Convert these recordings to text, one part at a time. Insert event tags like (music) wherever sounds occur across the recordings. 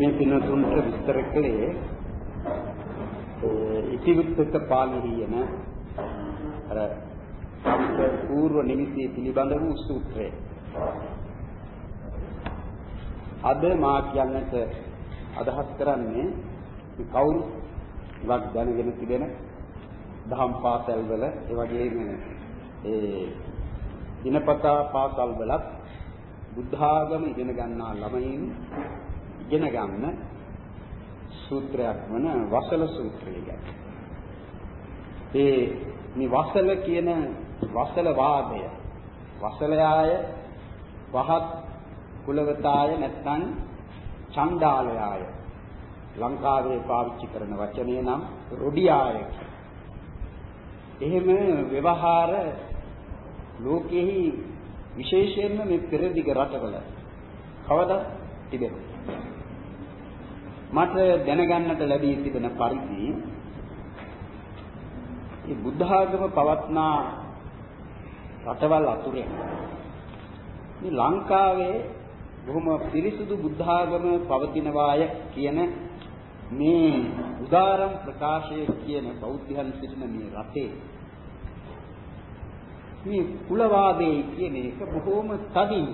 මේ පිනතුන්ට විස්තර කළේ ඉතිවිත්තක පාළිහියන අර පූර්ව නිමිති පිළිබඳ වූ සූත්‍රය. අද මා කියන්නට අදහස් කරන්නේ කවුරු වක් දැනගෙන තිබෙන දහම් පාසල් වල ඒ වගේම ඒ දිනපතා පාසල් වලත් බුද්ධ ආගම ඉගෙන ගන්නා ළමයින් ඉගෙන ගන්න සූත්‍රයක් වන වසල සූත්‍රය ගැන. ඒ මේ වසල කියන වසල වාදය වසලයාය වහත් කුලවතාය නැත්නම් චණ්ඩාලයාය ලංකාවේ පාවිච්චි කරන වචනේ නම් රොඩියාය එහෙම ව්‍යවහාර ලෝකෙහි විශේෂයෙන්ම මේ පෙරදිග රටවල කවදා තිබෙනවා මට දැනගන්නට ලැබී තිබෙන පරිදි මේ බුද්ධ ආගම පවත්නා රටවල් අතුරෙන් මේ ලංකාවේ බොහොම පිරිසුදු බුද්ධ ආගම පවතිනවාය කියන මේ උදාරම් ප්‍රකාශය කියන බෞද්ධයන් සිටින මේ රටේ මේ කුලවාදයේ කියන එක බොහොම තදින්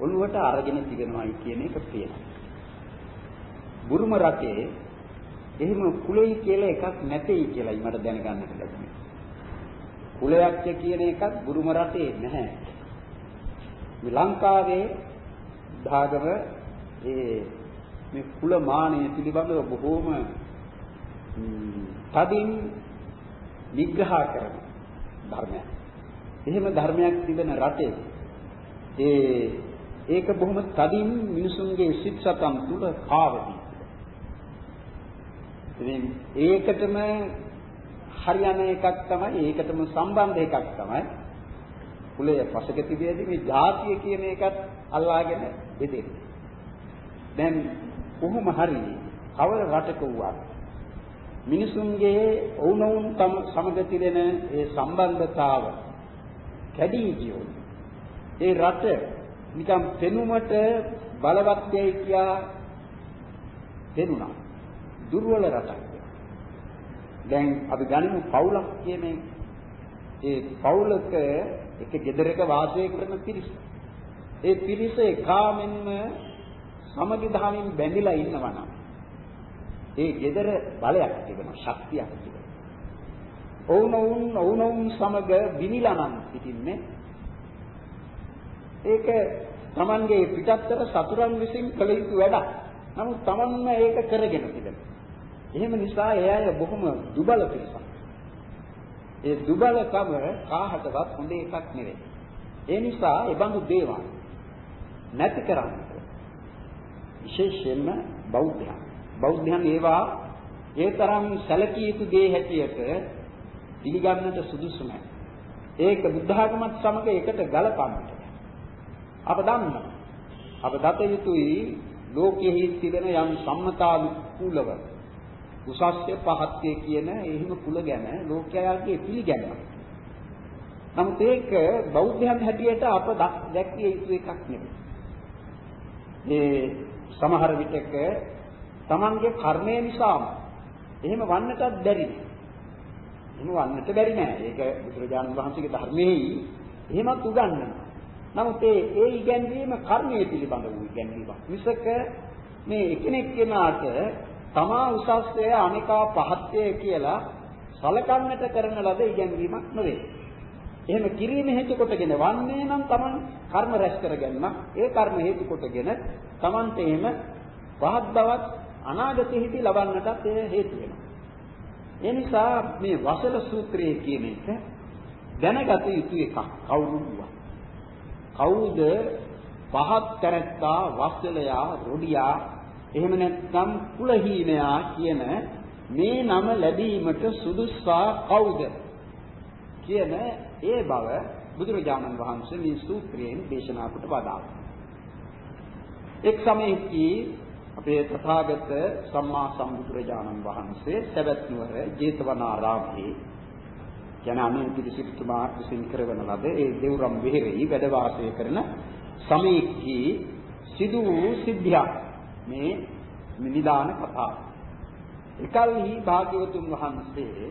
ඔළුවට අරගෙන තිබෙනවායි කියන එක පේනවා. බුරුම රටේ එහෙම කුලයි කියලා එකක් නැtei කියලායි මට දැනගන්නට ලැබුණේ. කුලයක් කියන එකක් බුරුම රටේ නැහැ. මේ ලංකාවේ භාගව ඒ මේ කුල මානය පිළිබඳව බොහෝම තදින් විග්‍රහ කරන ධර්මයක්. එහෙම ධර්මයක් තිබෙන රටේ ඒ ඒක බොහොම තදින් මිනිසුන්ගේ සිත් සතන් තුල කාවදී. ඉතින් ඒකටම හරියන එකක් තමයි ඒකටම සම්බන්ධ එකක් තමයි කුලය පසක තිබෙදී මේ ජාතිය කියන එකත් අල්ලාගෙන බෙදෙන්නේ. දැන් කොහොම හරි කවර රටක වුවත් මිනිසුන්ගේ වුණවුන් තම සමග තිරෙන ඒ සම්බන්ධතාව කැඩී ගියොත් ඒ රට නිකම් පෙනුමට බලවත් යයි කියා දෙනුණා දුර්වල රටක් දැන් අපි ගනිමු පවුලක් කියන ඒ පවුලක එක ගෙදරක වාසය කරන පිරිස ඒ පිරිස එකාමෙන්ම සමගි දහමින් බැඳිලා ඉන්නවා නම් ඒ gedara බලයක් තිබෙනවා ශක්තියක් තිබෙනවා. ඔවුනොවුන් ඔවුනොවුන් සමග විනිලා නම් සිටින්නේ ඒක Tamanගේ පිටත්තර සතුරන් විසින් කළ යුතු වැඩක්. නමුත් Tamanම ඒක කරගෙන තිබෙනවා. එහෙම නිසා ඒ අය බොහොම දුබල පිරිසක්. ඒ දුබලකම කාහටවත් හොඳ එකක් නෙවෙයි. ඒ නිසා ඒ බඳු දේවල් නැති කරන්න විශේෂයෙන්ම බෞද්ධයන්. බෞද්ධයන් ඒවා ඒ තරම් සැලකිය යුතු දේ හැටියට පිළිගන්නට සුදුසු නැහැ. ඒක බුද්ධ ආගමත් සමග එකට ගලපන්නට. අප දන්නවා. අප දත යුතුයි ලෝකයේ තිබෙන යම් සම්මතානුකූලව උසස්ය පහත්ය කියන එහෙම කුල ගැන ලෝකයාගේ පිළිගැනීම. නමුත් ඒක බෞද්ධයන් හැටියට අප දැක්විය යුතු එකක් නෙවෙයි. මේ සමහර විටක Tamange කර්මය නිසාම එහෙම වන්නටත් බැරි. එහෙම වන්නට බැරි නෑ. ඒක බුදුරජාණන් වහන්සේගේ ධර්මයේයි එහෙමත් උගන්වනවා. නමුත් ඒ ඒ ඉගැන්වීම කර්මයේ පිළිබඳ වූ ඉගැන්වීමක්. මිසක මේ එකිනෙක කෙනාට තමා උසස්ය අනිකා පහත්ය කියලා සලකන්නට කරන ලද ඉගැන්වීමක් නෙවෙයි. එහෙම කිරීම හේතු කොටගෙන වන්නේ නම් Taman කර්ම රැස් කරගන්න ඒ කර්ම හේතු කොටගෙන Tamanට එහෙම පහත් බවක් අනාගතයේදී ලබන්නටත් ඒ හේතු වෙනවා. ඒ නිසා මේ වසල සූත්‍රයේ කියන එක දැනගත යුතු එකක් කවුරුන්වත්. කවුද පහත් තැනැත්තා වස්සලයා රොඩියා එහෙම නැත්නම් කුලහීනයා කියන මේ නම ලැබීමට සුදුස්සා කවුද කියන ඒ බව බුදුරජාණන් වහන්සේ මේ සූත්‍රයෙන් දේශනා කොට වදාළා. එක් සමයකදී අපේ තථාගත සම්මා සම්බුදුරජාණන් වහන්සේ සවැත් නුවර ජේතවනාරාමයේ යන අනුන්තිරි සිටුමා විසින් කරවන ලද ඒ දෙව්රම් වෙහෙරෙහි වැඩ වාසය කරන සමයකදී සිදු වූ සිද්ධියක් මේ නිදාන කතාව. එකල්හි භාග්‍යවතුන් වහන්සේ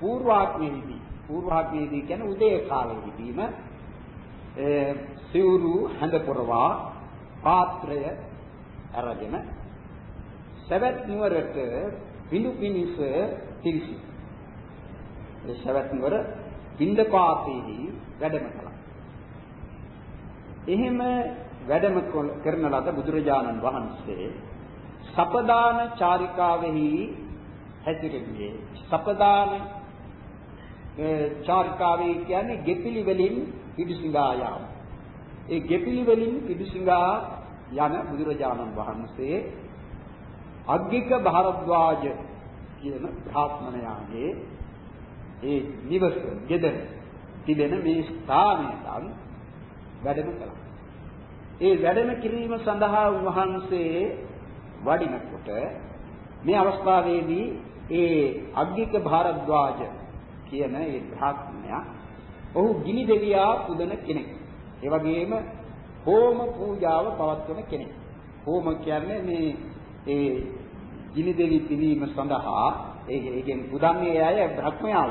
පූර්වාග්නේදී පූර්වාග්නේදී කියන්නේ උදේ කාලෙදීම ඒ සිවුරු හඳ පුරවා පාත්‍රය අරගෙන සවැත් නුවරට බිඳු පිනිස තිරිසි. ඒ සවැත් නුවර බින්දපාතේදී වැඩම කළා. එහෙම වැඩම කරන ලද බුදුරජාණන් වහන්සේ සපදාන චාරිකාවෙහි හැසිරෙන්නේ. සපදාන චාරිකාවේ කියන්නේ ගෙපිලි වලින් පිවිසිඟා යාම. ඒ ගෙපිලි වලින් පිවිසිඟා යන බුදුරජාණන් වහන්සේ අග්ගික භාරද්වාජ කියන භාත්මනයාගේ ඒ නිවස ගෙදර තිබෙන මේ ස්ථානයට වැඩම කළා. ඒ වැඩම කිරීම සඳහා උන්වහන්සේ වඩිනකොට මේ අවස්ථාවේදී ඒ අග්ගික භාරද්වාජ කියන ඒ භාත්මයා ඔහු ගිනි දෙවියා පුදන කෙනෙක්. ඒ වගේම හෝම පූජාව පවත්වන කෙනෙක්. හෝම කියන්නේ මේ ඒ ගිනි දෙවි පිළිම සඳහා ඒ ඒකෙන් පුදන්නේ අය බ්‍රහ්මයාව.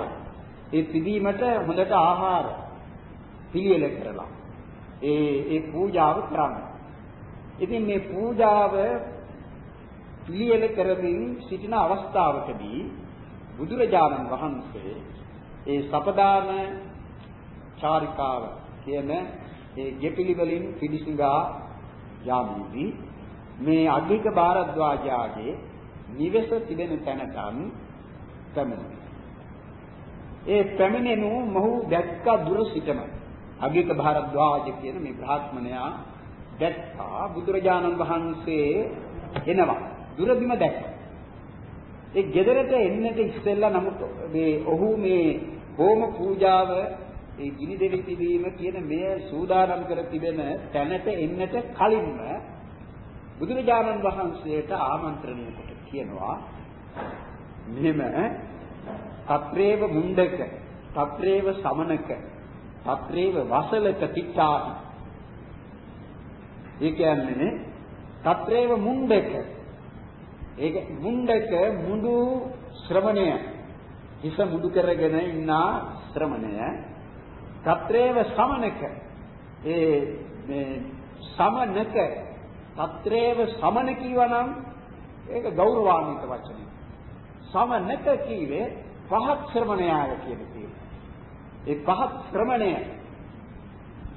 ඒ පිළිමට හොඳට ආහාර පිළියෙල කරලා ඒ ඒ පූජාව කරන්නේ. ඉතින් මේ පූජාව පිළියෙල කරමින් සිටින අවස්ථාවකදී බුදුරජාණන් වහන්සේ ඒ සපදාන චාරිකාව කියන ඒ ගෙපිලි වලින් පිළිසිඟා යාමේදී මේ අධික භාරද්වාජාගේ නිවෙස තිබෙන තැනටන් පැමිණි. ඒ පැමිණෙනු මොහු දැක්ක දුර සිටම අධික භාරද්වාජ කියන මේ බ්‍රාහ්මණයා දැක්කා බුදුරජාණන් වහන්සේ එනවා. දුර බිම දැක්කා. ඒ ගෙදරට එන්නට ඉස්සෙල්ලා නමුත් මේ ඔහු මේ හෝම පූජාව ඒ ගිනි දෙවි තිබීම කියන මෙය සූදානම් කර තිබෙන තැනට එන්නට කලින්ම බුදුරජාණන් වහන්සේට ආමන්ත්‍රණය කොට කියනවා මෙහෙම తත්‍රේව මුණ්ඩක తත්‍රේව සමනක తත්‍රේව වසලක තිට්ඨාති. ඒ කියන්නේ තත්‍රේව මුණ්ඩක. ඒක මුණ්ඩක මුඳු ශ්‍රමණය. හිස මුදු කරගෙන ඉන්නා ශ්‍රමණය. තත්‍රේව සමනක. ඒ මේ සමනක තත්‍රේව සමන කියවනම් ඒක ගෞරවාන්විත වචනයක්. සමනක කීවේ පහත් ශ්‍රමණයාය කියන කීවේ. ඒ පහත් ශ්‍රමණය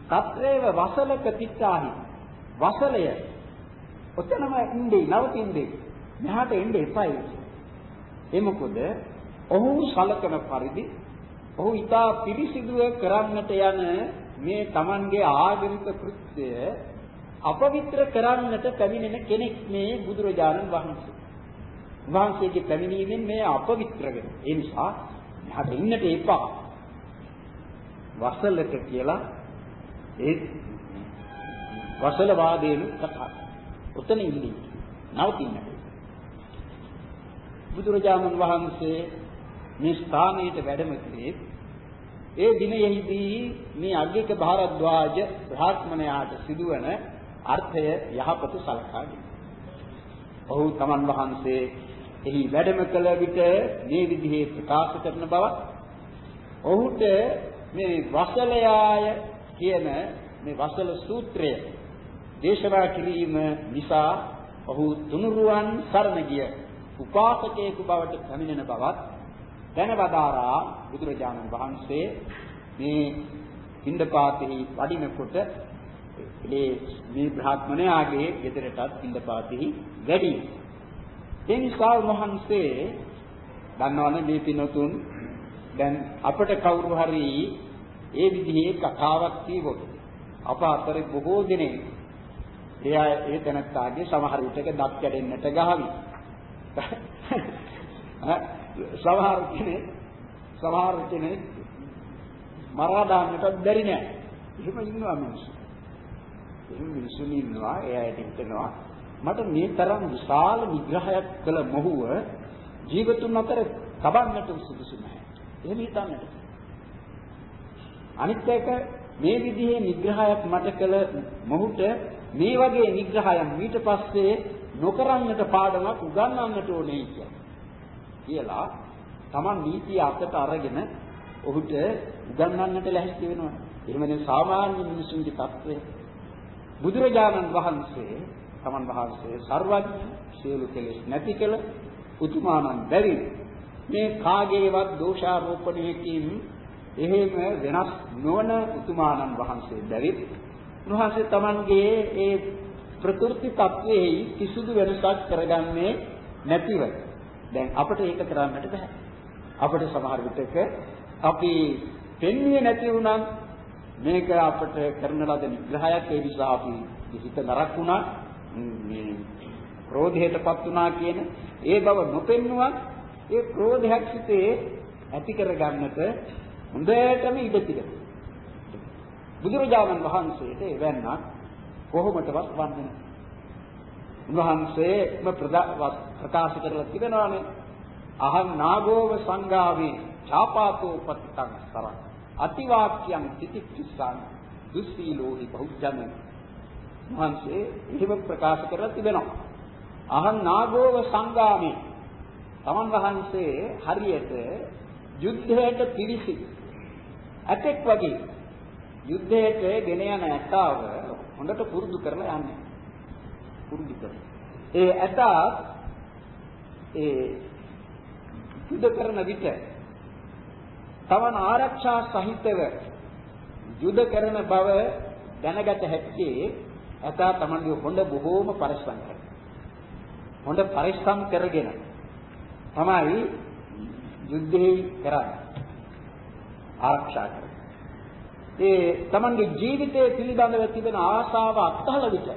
తත්‍රේව වසලක තිත්තාහි වසලය ඔතනම ඉන්නේ නවතින්නේ මෙහාට එන්න එපයි. ඒ මොකද ඔහු සලකන පරිදි ඔහු ඊටා පිරිසිදුව කරන්නට යන මේ Tamanගේ ආගමික කෘත්‍ය අපවිත්‍ර කරන්නට පැමිණෙන කෙනෙක් මේ බුදුරජාණන් වහන්සේ. වහන්සේගේ පැමිණීමෙන් මේ අපවිත්‍ර වෙනවා. ඒ නිසා මෙහාට ඉන්නට එපා. වසලක කියලා ඒ වසල වාදේනු කතා. උතන ඉන්නේ. නවතින්නට. බුදුරජාණන් වහන්සේ මේ ස්ථානයට වැඩම කළේ ඒ දිනෙහිදී මේ අග්ගික භාරද්වාජ බ්‍රාහ්මණයාට සිදුවන අර්ථය යහපත සලකාගෙන. ඔහු තමන් වහන්සේ එහි වැඩම කළ විට මේ විදිහේ ප්‍රකාශ කරන බව ඔහුට මේ වසලයාය කියන මේ වසල සූත්‍රය දේශනා කිරීම නිසා ඔහු තුනුරුවන් සරණ ගිය උපාසකයෙකු බවට පැමිණෙන බවත් දැනවදාරා බුදුරජාණන් වහන්සේ මේ පින්ඩපාතෙහි වඩිනකොට ඒ මේ බ්‍රාහ්මණයාගේ ගෙදරටත් පින්ඩපාතෙහි වැඩි. ඒ නිසා වහන්සේ දන්නවනේ මේ පිනතුන් දැන් අපට කවුරු හරි ඒ විදිහේ කතාවක් කියවොත් අප අතරේ බොහෝ දෙනෙක් එයා ඒ තැනත්තාගේ සමහර විටක දත් කැඩෙන්නට ගහවි. (laughs) සමහර කෙනෙක් සමහර කෙනෙක් මරා දාන්නට බැරි නෑ. එහෙම ඉන්නවා මිනිස්සු. එහෙම මිනිස්සු ඉන්නවා එයාට හිතනවා මට මේ තරම් විශාල විග්‍රහයක් කළ මොහුව ජීවතුන් අතර තබන්නට සුදුසු නැහැ. එහෙම හිතන්නට. අනිත් එක මේ විදිහේ නිග්‍රහයක් මට කළ මොහුට මේ වගේ නිග්‍රහයක් ඊට පස්සේ නොකරන්නට පාඩමක් උගන්වන්නට ඕනේ කියලා Taman නීතිය අතට අරගෙන ඔහුට උගන්වන්නට ලැහැස්ති වෙනවා. එහෙමනේ සාමාන්‍ය මිනිසුන්ගේ தත්ත්වය. බුදුරජාණන් වහන්සේ Taman වහන්සේ සර්වඥ සියලු කෙලෙස් නැති කළ උතුමාණන් බැරි මේ කාගේවත් දෝෂාරෝපණයකින් එහෙම වෙනස් නොවන උතුමාණන් වහන්සේ බැරි උන්වහන්සේ Tamanගේ ඒ ප්‍රകൃති තත්වයේ කිසිදු වෙනසක් කරගන්නේ නැතිව. දැන් අපිට ඒක කරන්නට බෑ. අපිට සමහර විටක අපි පෙන්න්නේ නැති වුණත් මේක අපිට කරන ලද නිග්‍රහයක් ඒ නිසා අපි හිත නරක් වුණා. මේ ක්‍රෝධයටපත් වුණා කියන ඒ බව නොපෙන්නුවත් ඒ ක්‍රෝධයක් සිටේ ඇති කරගන්නට හොඳටම ඉඩ තිබෙනවා. බුදුරජාණන් වහන්සේට එවන්නක් කොහොමදවත් වන්නේ උන්වහන්සේම ප්‍රකාශ කරලා තිබෙනවානේ. අහං නාගෝව සංගාවේ ඡාපාතෝ පත්තං සරං. අතිවාක්‍යං තිතික්ඛිසං දුස්සීලෝහි බහුජන. මහන්සේ එහෙම ප්‍රකාශ කරලා තිබෙනවා. අහං නාගෝව සංගාමේ තමන් වහන්සේ හරියට යුද්ධයට පිවිසි ඇතෙක් වගේ යුද්ධයට ගෙන යන ඇතාව හොඳට පුරුදු කරලා යන්නේ. පුරුදු කරලා. ඒ ඇතා ඒ යුද්ධ කරන විට තවන ආරක්ෂා සහිතව යුද කරන බව දැනගත හැක්කේ ඇතා තමන්ගේ හොඳ බොහෝම පරිස්සම් කරනවා. හොඳ පරිස්සම් කරගෙන තමයි යුද්ධේ කරන්නේ. ආරක්ෂා කරන්නේ. ඒ තමන්ගේ ජීවිතය පිළිබඳව තිබෙන ආශාව අත්හල විට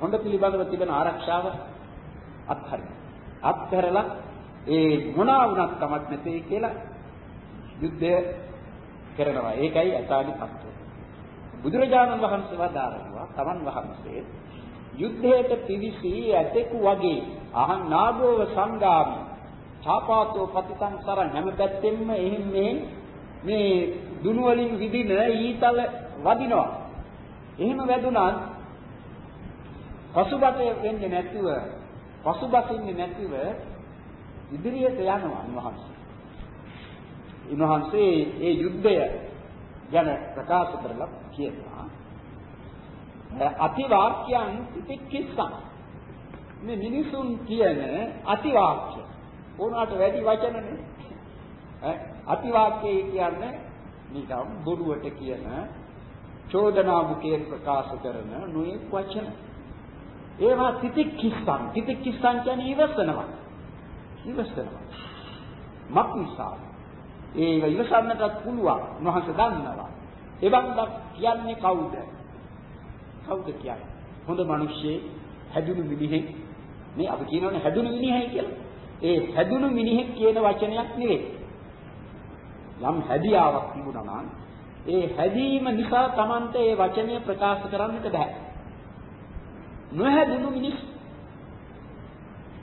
හොඳ පිළිබඳව තිබෙන ආරක්ෂාව අත්හරිනවා. අත්හැරලා ඒ මොනවා වුණත් කමක් නැtei කියලා යුද්ධය කරනවා. ඒකයි අසාදි පත්‍රය. බුදුරජාණන් වහන්සේ වදාරනවා තමන් වහන්සේ යුද්ධයට පිවිසී ඇතෙකු වගේ අහං නාගෝව සංගාමි ඡාපාතෝ පතිතං සරං හැම පැත්තෙම එහෙන් මේ මේ දුනු වලින් විදින ඊතල වදිනවා. එහෙම වැදුනත් පසුබට වෙන්නේ නැතුව පසුබසින්නේ නැතිව ඉදිරියට යනවා උන්වහන්සේ. උන්වහන්සේ ඒ යුද්ධය ගැන ප්‍රකාශ කරලා කියනවා. අතිවාක්‍යයන් තිතික්කිස්සන්. මේ මිනිසුන් කියන අතිවාක්‍ය. ඕනකට වැඩි වචනනේ. ඈ අතිවාක්‍යය කියන්නේ නිකම් බොරුවට කියන චෝදනා මුකයෙන් ප්‍රකාශ කරන නොයෙක් වචන. ඒවා තිතික්කිස්සන්. තිතික්කිස්සන් කියන්නේ ඉවසනවා. ඉවසනවා. මක් නිසා? ඒක ඉවසන්නටත් පුළුවන්. උන්වහන්සේ දන්නවා. එවන්දක් කියන්නේ කවුද? කවුද කියන්නේ? හොඳ මිනිස්සේ හැදුණු මිනිහෙක්. මේ අපි කියනවනේ හැදුණු මිනිහයි කියලා. ඒ හැදුණු මිනිහෙක් කියන වචනයක් නෙවෙයි. යම් හැදියාවක් තිබුණා නම් ඒ හැදීම නිසා Tamante ඒ වචනය ප්‍රකාශ කරන්නට බෑ. නොහැදුණු මිනිස්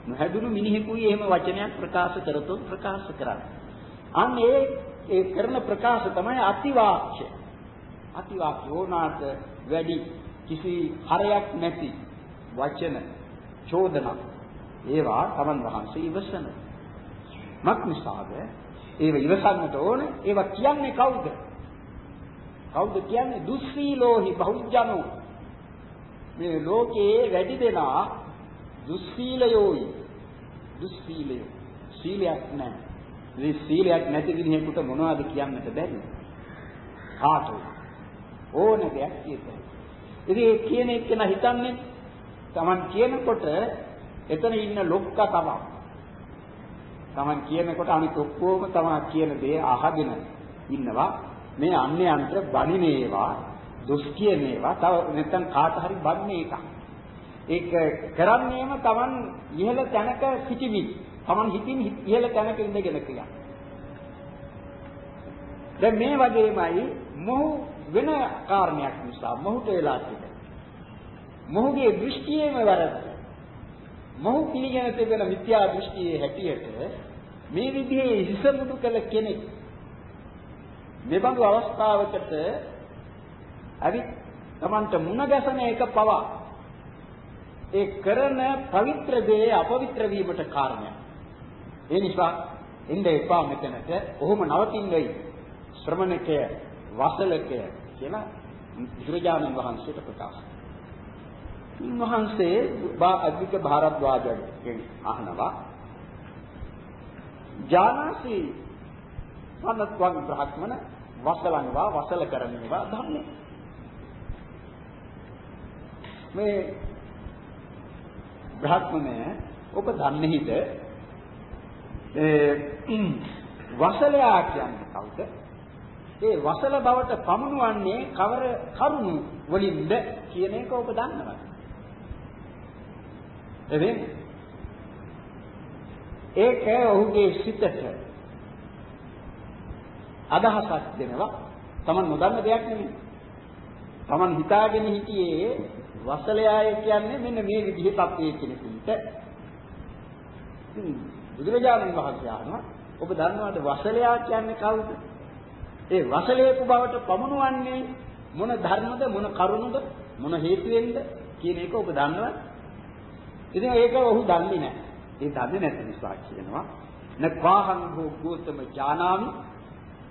නොහැදුණු මිනිහෙකුයි එහෙම වචනයක් ප්‍රකාශ කරතොත් ප්‍රකාශ කරන්නේ. අන්න ඒ ඒ කරන ප්‍රකාශ තමයි අතිවාක්‍ය. අතිවාක්‍ය ඕනාට වැඩි කිසි හරයක් නැති වචන චෝදනා ඒවා තමන් වහන්සේ ඉවසන. මක් නිසාද? ඒව ඉවසන්නට ඕන. ඒවා කියන්නේ කවුද? කවුද කියන්නේ? දුස්සීලෝහි බහුජනෝ. මේ ලෝකයේ වැඩි දෙනා දුස්සීලයෝයි. දුස්සීලයෝ. සීලයක් නැහැ. මේ සීලයක් නැති කෙනෙකුට මොනවද කියන්නට බැරි? කාටද? ඕන දෙයක් කියතයි. ඉතින් කියන එක න හිතන්නේ Taman කියනකොට එතන ඉන්න ලොක්ක තමයි. Taman කියනකොට අනිත් ඔක්කොම තමා කියන දේ අහගෙන ඉන්නවා. මේ අන්‍යයන්ට බණිනේවා, දොස් කියනේවා, තව නැත්තම් කාට හරි බන්නේ එකක්. ඒක කරන්නේම Taman ඉහළ තැනක සිටිමින් Taman හිතින් ඉහළ තැනක ඉඳගෙන කියලා. දැන් මේ වගේමයි මොහු වෙන කාරණයක් නිසා මොහුට වෙලා තිබෙන. මොහුගේ දෘෂ්ටියේම වැරද්ද. මොහු පිළිගෙන තිබෙන මිත්‍යා දෘෂ්ටියේ හැටියට මේ විදිහේ හිසමුඩු කළ කෙනෙක් මෙබඳු අවස්ථාවකට අවිත් Tamanට මුණ ගැසෙන එක පවා ඒ කරන පවිත්‍ර දේ අපවිත්‍ර වීමට කාරණයක්. ඒ නිසා ඉන්නේ එපා මෙතනට. ඔහොම නවතින්නේ ශ්‍රමණකය, වසලකය කියලා බුදුරජාණන් වහන්සේට ප්‍රකාශ වහන්සේ අධික භාරද්වාජගෙන් අහනවා ජානාසි සනත්වන් බ්‍රහ්මන වසලංවා වසල කරණේවා ධම්මේ මේ බ්‍රහ්මණය ඔබ දන්නේහිද ඒ වසලයා කියන්නේ කවුද? ඒ වසල බවට පමුණුවන්නේ කවර කරුණු වලින්ද කියන එක ඔබ දන්නවද? එදින් ඒක ඔහුගේ සිතට අදහසක් දෙනවා. Taman නොදන්න දෙයක් නෙමෙයි. Taman හිතාගෙන හිටියේ වසලයාය කියන්නේ මෙන්න මේ විදිහේ තත්ත්වයේ කෙනෙකුට. බුදුරජාණන් වහන්සේ අහනවා ඔබ දන්නවද වසලයා කියන්නේ කවුද? ඒ වසලයේක බවට පමුණුවන්නේ මොන ධර්මද මොන කරුණද මොන හේතුවෙන්ද කියන එක ඔබ දන්නවද? ඉතින් ඒක ඔහු දන්නේ නැහැ. ඒ දන්නේ නැති නිසා කියනවා නක්වාහං භෝ ගෝතම ඥානාමි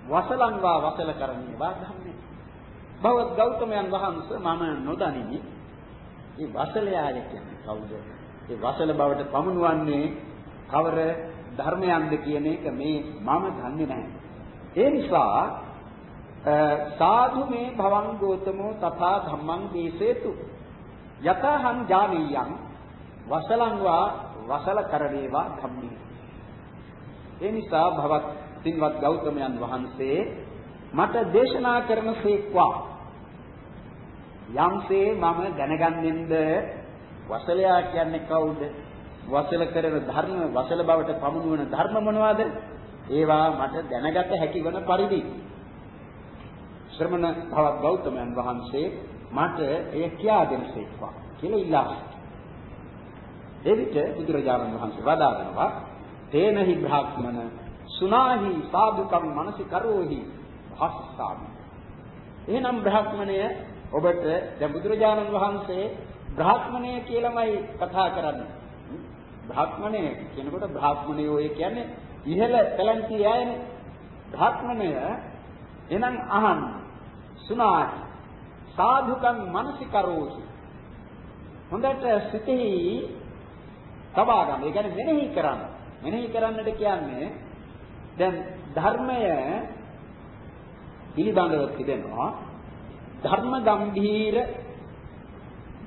වසලං වා වසල කරන්නේ වා ධම්මේ. බවත් ගෞතමයන් වහන්සේ මම නොදනිමි. මේ වසලයාය කියන්නේ කවුද? ඒ වසල බවට පමුණුවන්නේ කවර ධර්මයන්ද කියන එක මේ මම දන්නේ නැහැ. ඒ නිසා සාධු මේ භවං ගෝතමෝ තථා ධම්මං දේසේතු යතහං ඥානියං වසලං වා වසල කරණේවා ධම්මේ. ඒ නිසා භවත් සින්වත් ගෞතමයන් වහන්සේ මට දේශනා කරන සේක්වා. යම්සේ මම දැනගන්නෙන්ද? වසලයා කියන්නේ කවුද? වසල කරන ධර්ම වසල බවට පමුණුවන ධර්ම මොනවාද? ඒවා මට දැනගත හැකි වන පරිදි. ශ්‍රමණ භවත් ගෞතමයන් වහන්සේ මට එය කියා දෙනසේක්වා කියලා ඉල්ලා එවිට බුදුරජාණන් වහන්සේ වදාරනවා තේනහි බ්‍රාහ්මන සුනාහි සාදුකම් මනසි කරෝහි භාස්සාමි. එහෙනම් බ්‍රාහ්මණය ඔබට දැන් බුදුරජාණන් වහන්සේ බ්‍රාහ්මණය කියලාමයි කතා කරන්නේ. බ්‍රාහ්මණය කියනකොට බ්‍රාහ්මණයෝ ඒ කියන්නේ ඉහළ පැලැන්ති යෑනේ බ්‍රාහ්මණය එනම් අහන් සුනාහි සාදුකම් මනසි කරෝහි. හොඳට සිතෙහි තබා ගන්න. ඒ කියන්නේ මෙනෙහි කරන්න. මෙනෙහි කරන්නට කියන්නේ දැන් ධර්මය පිළිබඳව තිබෙනවා. ධර්ම ගම්භීර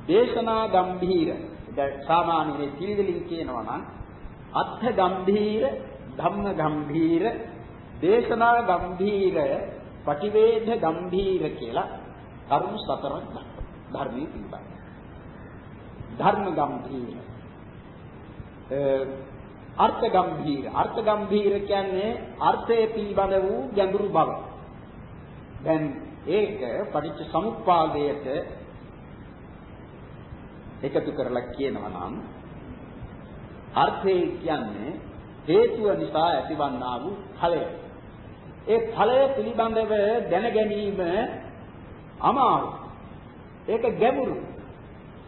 දේශනා ගම්භීර දැන් සාමාන්‍යයෙන් පිළිදෙලින් කියනවා නම් අත්ථ ගම්භීර ධම්ම ගම්භීර දේශනා ගම්භීර පටිවේද ගම්භීර කියලා කරුණු සතරක් ධර්මයේ පිළිබඳ ධර්ම ගම්භීර අර්ථ ගම්භීර අර්ථ ගම්භීර කියන්නේ අර්ථයේ පිළිබඳ වූ ගැඹුරු බව. දැන් ඒක පටිච්ච සමුප්පාදයට එකතු කරලා කියනවා නම් අර්ථය කියන්නේ හේතුව නිසා ඇතිවන්නා වූ ඵලය. ඒ ඵලය පිළිබඳව දැන ගැනීම අමාරු. ඒක ගැඹුරු.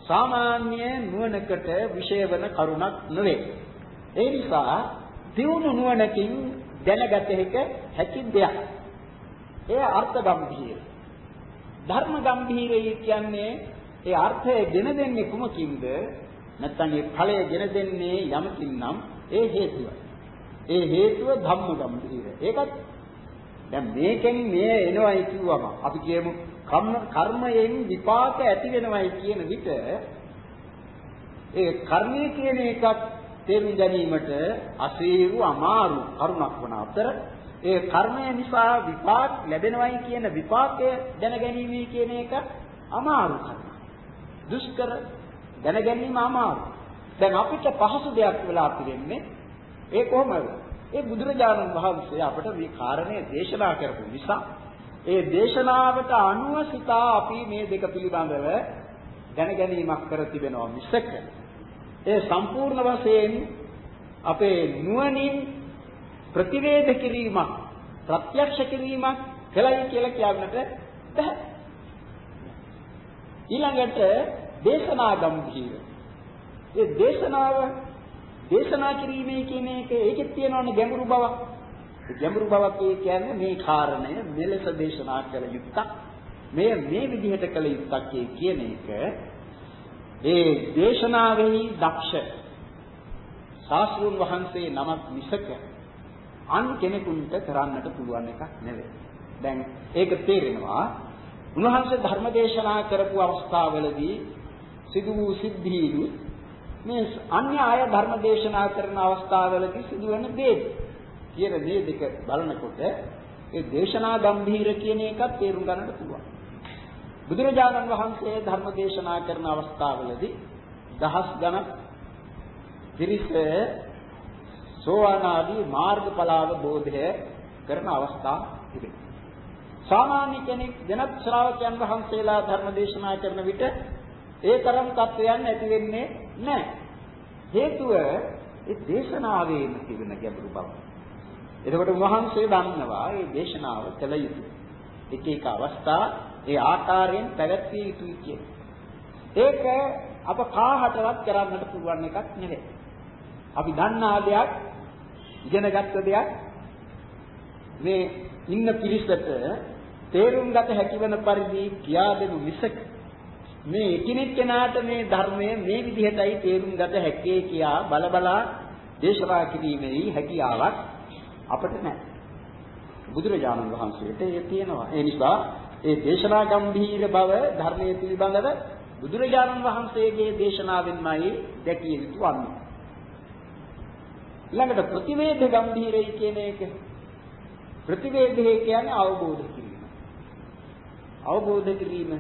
සාමාන්‍ය නුවණකට විෂය වන කරුණක් නෙවේ. ඒ නිසා දියුණු නුවණකින් දැනගත හැකි දෙයක්. ඒ අර්ථ ගම්භීර. ධර්ම ගම්භීරය කියන්නේ ඒ අර්ථය ගෙන දෙන්නේ කුමකින්ද? නැත්නම් ඒ ඵලය ගෙන දෙන්නේ යමකින් නම් ඒ හේතුව. ඒ හේතුව ධම්ම ගම්භීර. ඒකත් දැන් මේකෙන් මේ එනවයි කිව්වම අපි කියමු කර්ම කර්මයෙන් විපාක ඇති වෙනවයි කියන විට ඒ කර්මය කියන එකත් තේරුම් ගැනීමට අසීරු අමාරු කරුණක් වන අතර ඒ කර්මය නිසා විපාක ලැබෙනවයි කියන විපාකය දැන ගැනීම කියන එක අමාරු කරුණක්. දුෂ්කර දැන ගැනීම අමාරු. දැන් අපිට පහසු දෙයක් වෙලා තියෙන්නේ ඒ කොහොමද? ඒ බුදුරජාණන් වහන්සේ අපට මේ කාරණේ දේශනා කරපු නිසා ඒ දේශනාවට අනුව සිතා අපි මේ දෙක පිළිබඳව දැනගැනීමක් කර තිබෙනවා මිසක. ඒ සම්පූර්ණ වශයෙන් අපේ නුවණින් ප්‍රතිවේද කිරීමක් ප්‍රත්‍යක්ෂ කිරීමක් කළයි කියලා කියන්නට බෑ. ඊළඟට දේශනා ගම්භීර. ඒ දේශනාව දේශනා කිරීමේ කියන එක ඒකෙත් තියෙනවනේ ගැඹුරු බවක්. ඒ ගැඹුරු බවක් කියන්නේ මේ කාරණය මෙලෙස දේශනා කළ යුත්තක්. මෙය මේ විදිහට කළ යුත්තක් කියන එක ඒ දේශනාවෙහි දක්ෂ ශාස්ත්‍රුන් වහන්සේ නමක් මිසක අන් කෙනෙකුට කරන්නට පුළුවන් එකක් නෙවෙයි. දැන් ඒක තේරෙනවා උන්වහන්සේ ධර්ම දේශනා කරපු අවස්ථාවවලදී සිදු වූ සිද්ධීලු මේ අන්‍ය අය ධර්ම දේශනා කරන අවස්ථාවවලදී සිදුවන දේ කියන මේ දෙක බලනකොට ඒ දේශනා ගම්භීර කියන එකත් තේරුම් ගන්නට පුළුවන්. බුදුරජාණන් වහන්සේ ධර්ම දේශනා කරන අවස්ථාවවලදී දහස් ගණන් පිරිස සෝවාන් ආදී මාර්ගඵල අවබෝධය කරන අවස්ථා තිබෙනවා. සාමාන්‍ය කෙනෙක් වෙනත් ශ්‍රාවකයන් වහන්සේලා ධර්ම දේශනා කරන විට ඒ තරම් තත්වයන් ඇති වෙන්නේ නැහැ. හේතුව ඒ දේශනාවේම තිබෙන ගැඹුරු බව. එතකොට වහන්සේ දන්නවා මේ දේශනාව කළ යුතුයි. එක එක අවස්ථා ඒ ආකාරයෙන් පැවැත්විය යුතුයි කියන්නේ. ඒක අප කාහටවත් කරන්නට පුළුවන් එකක් නෙවෙයි. අපි දන්නා දෙයක් ඉගෙනගත්ත දෙයක් මේ ඉන්න පිරිසට තේරුම් ගත හැකි වෙන පරිදි කියා දෙනු මිසක මේ එකිනෙක කෙනාට මේ ධර්මය මේ විදිහටයි තේරුම් ගත හැකේ කියා බලබලා දේශනා කිරීමේ හැකියාවක් අපිට නැහැ. බුදුරජාණන් වහන්සේට ඒ තියෙනවා. ඒ නිසා ඒ දේශනා ගම්භීර බව ධර්මයේ පිළිබඳව බුදුරජාණන් වහන්සේගේ දේශනාවෙන්මයි දැකිය යුතු වන්නේ. ඊළඟට ප්‍රතිවේද ගම්භීරයි කියන එක ප්‍රතිවේදේ කියන්නේ අවබෝධ කිරීම. අවබෝධ කිරීම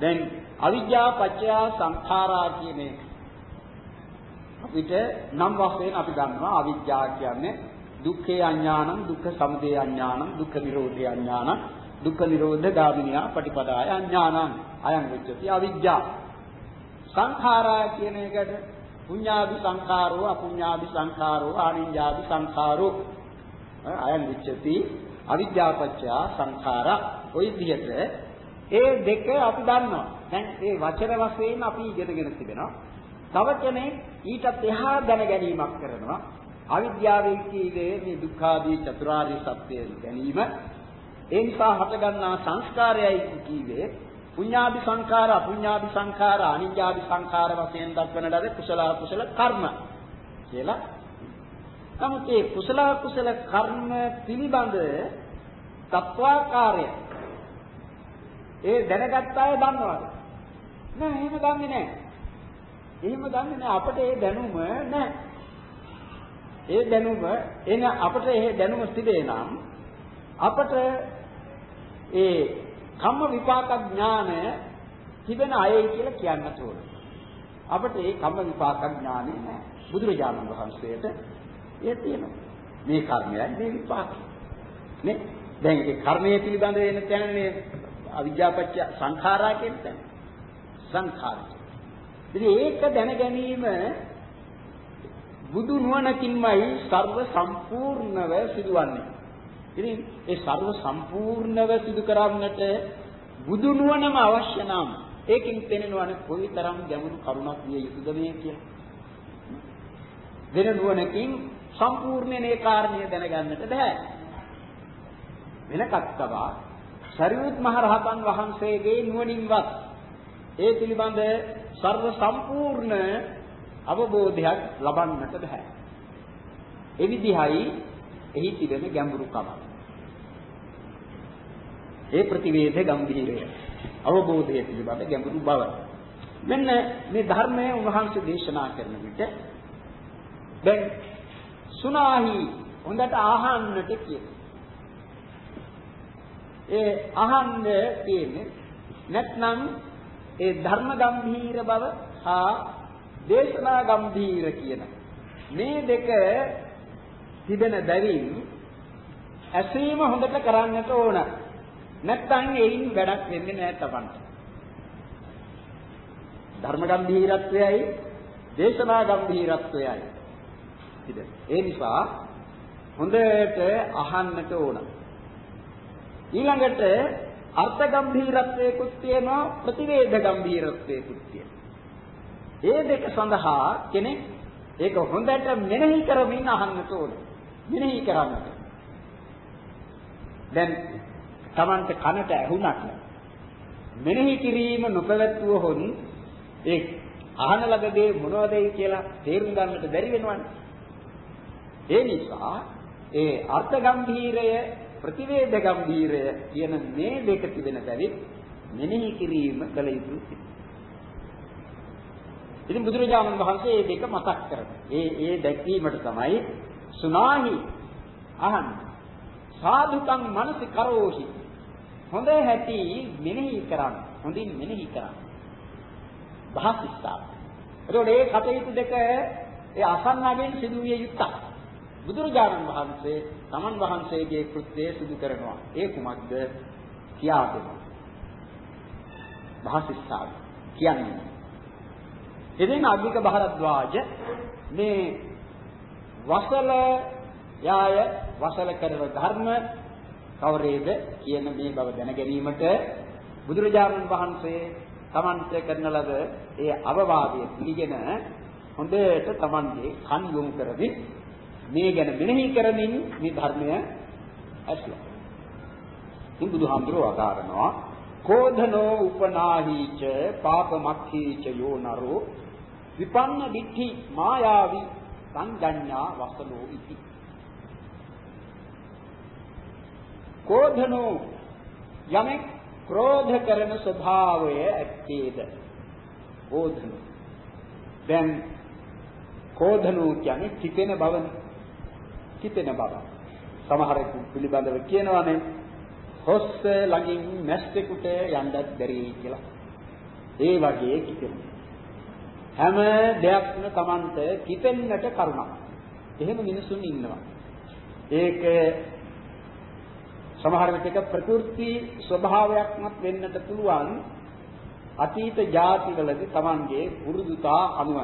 දැන් අවිද්‍යා පත්‍ය සංඛාරා කියන එක අපිට නම් වශයෙන් අපි ගන්නවා අවිද්‍යාව කියන්නේ දුක්ඛේ අඥානං දුක්ඛ සමුදය අඥානං දුක්ඛ නිරෝධේ අඥානං දුක්ඛ නිරෝධ ගාමිනියා පටිපදාය අඥානං අයං වෙච්චති අවිද්‍යාව සංඛාරා කියන එකට පුඤ්ඤාභි සංඛාරෝ අපුඤ්ඤාභි සංඛාරෝ ආනිඤ්ඤාභි සංඛාරෝ. අයං විච්ඡති අවිද්‍යාපච්චය සංඛාර. ওই විදිහට ඒ දෙක අපි දන්නවා. දැන් මේ වචන වශයෙන් අපි ඉගෙනගෙන තිබෙනවා. තව කෙනෙක් ඊටත් එහා දැන ගැනීමක් කරනවා. අවිද්‍යාවෙන් කීවේ මේ දුක්ඛාදී චතුරාර්ය සත්‍ය ගැනීම ඒ නිසා හටගන්නා සංස්කාරයයි කීවේ පුඤ්ඤාභි සංඛාර අපුඤ්ඤාභි සංඛාර අනිඤ්ඤාභි සංඛාර වශයෙන් දක්වන ලද කුසල කුසල කර්ම කියලා. නමුත් මේ කුසල කුසල කර්ම පිළිබඳ තත්වාකාරය ඒ දැනගත් අය දන්නවද? නෑ එහෙම දන්නේ නෑ. එහෙම දන්නේ නෑ අපිට ඒ දැනුම නෑ. ඒ දැනුම එන අපිට ඒ දැනුම තිබේ නම් අපට ඒ කම්ම විපාක ඥානය තිබෙන අයයි කියලා කියන්නට ඕන. අපිට ඒ කම්ම විපාක ඥානෙ නැහැ. බුදුරජාණන් වහන්සේට ඒ තියෙනවා. මේ කර්මයයි මේ විපාකයි. නේ? දැන් ඒ කර්මයේ පිළිබඳ වෙන තැනනේ අවිජ්ජාපච්ච සංඛාරා කියන තැන. සංඛාරය. ඉතින් ඒක දැන ගැනීම බුදු නුවණකින්මයි ਸਰව සම්පූර්ණව සිදුවන්නේ. ඉතින් ඒ ਸਰව සම්පූර්ණව සිදු කරන්නට බුදු නුවණම අවශ්‍ය නම් ඒකෙන් පෙනෙනවනේ කොයිතරම් ගැඹුරු කරුණක් විය යුතුද මේ කියලා. වෙන නුවණකින් සම්පූර්ණයෙන් ඒ කාරණිය දැනගන්නට බෑ. වෙනකක් තවා සරියුත් මහ රහතන් වහන්සේගේ නුවණින්වත් ඒ පිළිබඳ ਸਰව සම්පූර්ණ අවබෝධයක් ලබන්නට බෑ. ඒ විදිහයි එහි තිබෙන ගැඹුරුකම. ඒ ප්‍රතිවේධ ගැඹීරය අවබෝධය පිළිබඳ ගැඹුරු බව. මෙන්න මේ ධර්මය උන්වහන්සේ දේශනා කරන විට දැන් සුනාහි හොඳට අහන්නට කියන. ඒ අහන්න තියෙන්නේ නැත්නම් ඒ ධර්ම ගම්භීර බව හා දේශනා ගම්භීර කියන මේ දෙක තිබෙන බැවින් ඇසීම හොඳට කරන්නට ඕන. නැත්නම් එයින් වැඩක් වෙන්නේ නැහැ තපන්ට. ධර්ම ගම්භීරත්වයයි දේශනා ගම්භීරත්වයයි. ඉතින් ඒ නිසා හොඳට අහන්නට ඕන. ඊළඟට අර්ථ ගම්භීරත්වයකුත් තියෙනවා ප්‍රතිවේද ගම්භීරත්වයකුත් තියෙනවා. ඒ දෙක සඳහා කෙනෙක් ඒක හොඳට මෙනෙහි කරමින් අහන්නට ඕනේ. මෙනෙහි කරන්නට. දැන් Tamante කනට ඇහුණත් මෙනෙහි කිරීම නොපැවැත්වුවහොත් ඒ අහන ලද දේ මොනවදයි කියලා තේරුම් ගන්නට බැරි වෙනවනේ. ඒ නිසා ඒ අර්ථ ගම්භීරය ප්‍රතිවේද ගම්භීරය කියන මේ දෙක තිබෙන බැරි මෙනෙහි කිරීම කළ යුතුයි. ඉතින් බුදුරජාණන් වහන්සේ මේ දෙක මතක් කරනවා. ඒ ඒ දැක්වීමට තමයි සුනාහි අහන්න. සාදුකම් මනසි කරෝහි. හොඳ හැටි මෙනෙහි කරන්න. හොඳින් මෙනෙහි කරන්න. භාසිස්සා. එතකොට මේ කටයුතු දෙක ඒ අසන්නගෙන් සිදුවිය යුත්තක්. බුදුරජාණන් වහන්සේ තමන් වහන්සේගේ කෘත්‍යය සිදු කරනවා. ඒ කුමක්ද කියා දෙනවා. භාසිස්සා කියන්නේ. ඉතින් අධික භාරද්වාජ මේ වසල යාය වසල කරන ධර්ම කවරේද කියන මේ බව දැන ගැනීමට බුදුරජාණන් වහන්සේ තමන්ට කරන ලද ඒ අවවාදයේ පිළිගෙන හොඳට තමන්ගේ කන් යොමු කරමින් මේ ගැන මෙනෙහි කරමින් මේ ධර්මය ඇසුවා. ඉතින් බුදුහාමුදුරුවෝ අදාරනවා කෝධනෝ උපනාහීච පාපමක්ඛීච යෝ නරෝ විපන්න දිට්ඨි මායාවි සංජඤ්ඤා වසලෝ ඉති කෝධනෝ යමෙක් ක්‍රෝධ කරන ස්වභාවය ඇත්තේද? කෝධනෝ. දැන් කෝධනෝ කියන්නේ කිපෙන බවනේ. කිපෙන බව. සමහරෙකු පිළිබඳව කියනවානේ. හොස්ස ළඟින් මැස්සෙකුට යන්නත් බැරි කියලා. ඒ වගේ කිපෙනවා හැම දෙයක්ම Tamanට කිපෙන්නට කරුණක්. එහෙම මිනිසුන් ඉන්නවා. ඒක සමහර විටක ප්‍රകൃති ස්වභාවයක්මත් වෙන්නට පුළුවන්. අතීත ಜಾතිවලදී Tamanගේ පුරුදුතා අනුව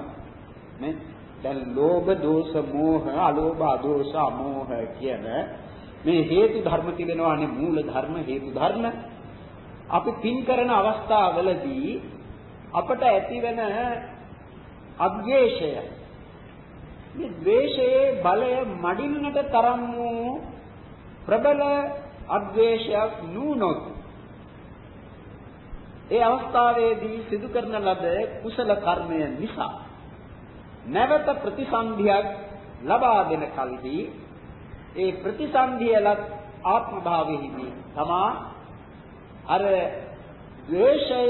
නේ දැන් ලෝභ දෝෂ මෝහ අලෝභ අදෝෂ අමෝහ කියන මේ හේතු ධර්ම තිබෙනවානේ මූල ධර්ම හේතු ධර්ම අපි පින් කරන අවස්ථාවවලදී අපට ඇතිවෙන අද්වේෂය. මේ ද්වේෂයේ බලය මඩින්නට තරම් වූ ප්‍රබල අද්වේෂයක් නුනොත් ඒ අවස්ථාවේදී සිදු කරන ලද කුසල කර්මය නිසා නැවත ප්‍රතිසන්දියක් ලබා දෙන කල්හි ඒ ප්‍රතිසන්දියලත් ආත්ම භාවයේදී තමා අර ද්වේෂය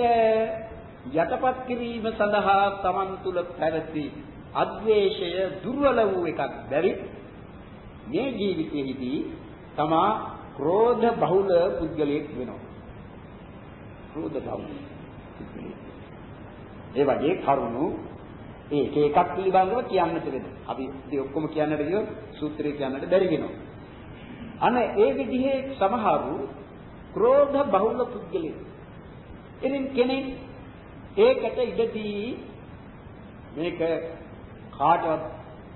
යටපත් කිරීම සඳහා Taman තුල පැවති අද්වේෂය දුර්වල වූ එකක් බැරි මේ ජීවිතයේදී තමා ක්‍රෝධ බහුල පුද්ගලයෙක් වෙනවා. ක්‍රෝධ බහුල. ඒ වගේ කරුණු ඒක එකක් පිළිබඳව කියන්නට වෙනවා. අපි ඉතින් ඔක්කොම කියන්නට ගියොත් සූත්‍රය කියන්නට බැරි වෙනවා. අන්න ඒ විදිහේ සමහරු ක්‍රෝධ බහුල පුද්ගලයෙක්. ඉතින් කෙනෙක් ඒකට ඉඩදී මේක කාටවත්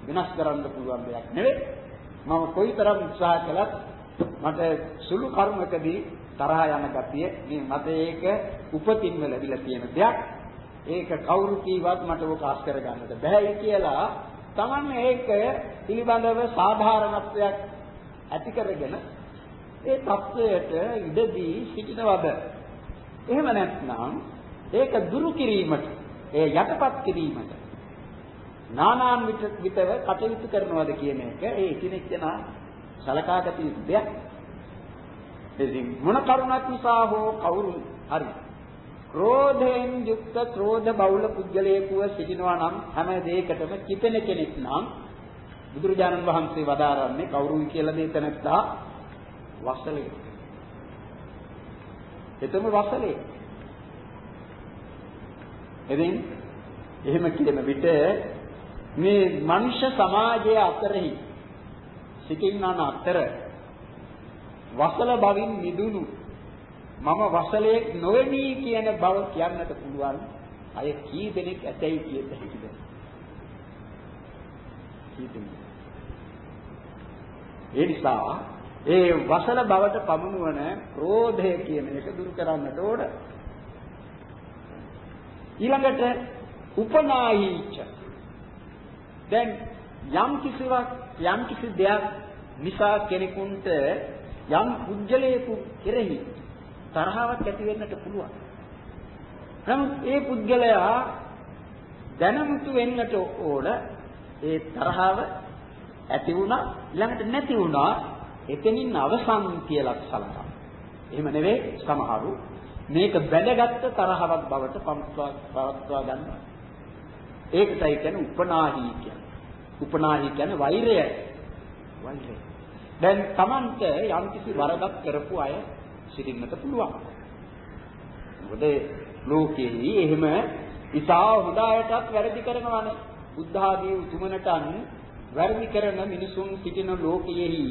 වෙනස් කරන්න පුළුවන් දෙයක් නෙවෙයි. මම කොයිතරම් උත්සාහ කළත් මට සුළු කර්මකදී තරහ යන ගතිය මේ මට ඒක උපතින්ම ලැබිලා තියෙන දෙයක්. ඒක කවුරු කීවත් මට ඔක ආස් කරගන්නට බෑ කියලා Taman ඒක පිළිබඳව සාධාරණත්වයක් ඇති කරගෙන ඒ தත්වයට ඉඩදී සිටිනවද? එහෙම නැත්නම් ඒක දුරු කිරීමට ඒ යටපත් කිරීමට නානාන් විතව කටයුතු කරනවද කියන එක ඒ එකිනෙක කෙනා සලකාගත යුතු දෙයක්. ඉතින් මොන කරුණක් නිසා හෝ කවුරු හරි ක්‍රෝධයෙන් යුක්ත ක්‍රෝධ බහුල පුද්ගලයෙකුව සිටිනවා නම් හැම දෙයකටම කිපෙන කෙනෙක් නම් බුදුරජාණන් වහන්සේ වදාරන්නේ කවුරුයි කියලා මේ තැනත්තා වසලේ. එතම වසලේ. ඉතින් එහෙම කියන විට මේ මනුෂ්‍ය සමාජයේ අතරෙහි සිටින්නන අතර වසල බවින් මිදුණු මම වසලයක් නොවේමි කියන බව කියන්නට පුළුවන් අය කී දෙනෙක් ඇතයි කියත හැකිද කී දෙනෙක්? ඒ නිසා ඒ වසල බවට පමුණුවන ක්‍රෝධය කියන එක දුරු කරන්නට ඕන. ඊළඟට උපනාහීච දැන් යම් කිසිවක් යම් කිසි දෙයක් නිසා කෙනෙකුට යම් පුජ්‍යලයක කෙරෙහි තරහාවක් ඇති වෙන්නට පුළුවන්. නමුත් ඒ පුද්ගලයා දැනමුතු වෙන්නට ඕන ඒ තරහව ඇති වුණා ළඟට නැති වුණා එතනින් අවසන් කියලා සලකනවා. එහෙම නෙවෙයි සමහරු මේක බැඳගත්තු තරහවක් බවට පවත්වා ගන්නවා. ඒකටයි කියන්නේ උපනාහි කියන්නේ. උපනාහි කියන්නේ වෛරය. වෛරය. දැන් Tamanට යම්කිසි වරදක් කරපු අය සිටින්නට පුළුවන්. මොකද ලෝකෙහි එහෙම ඉතා හොඳ අයටත් වැරදි කරනවානේ. බුද්ධ ආදී උතුමනටන් වැරදි කරන මිනිසුන් සිටින ලෝකයෙහි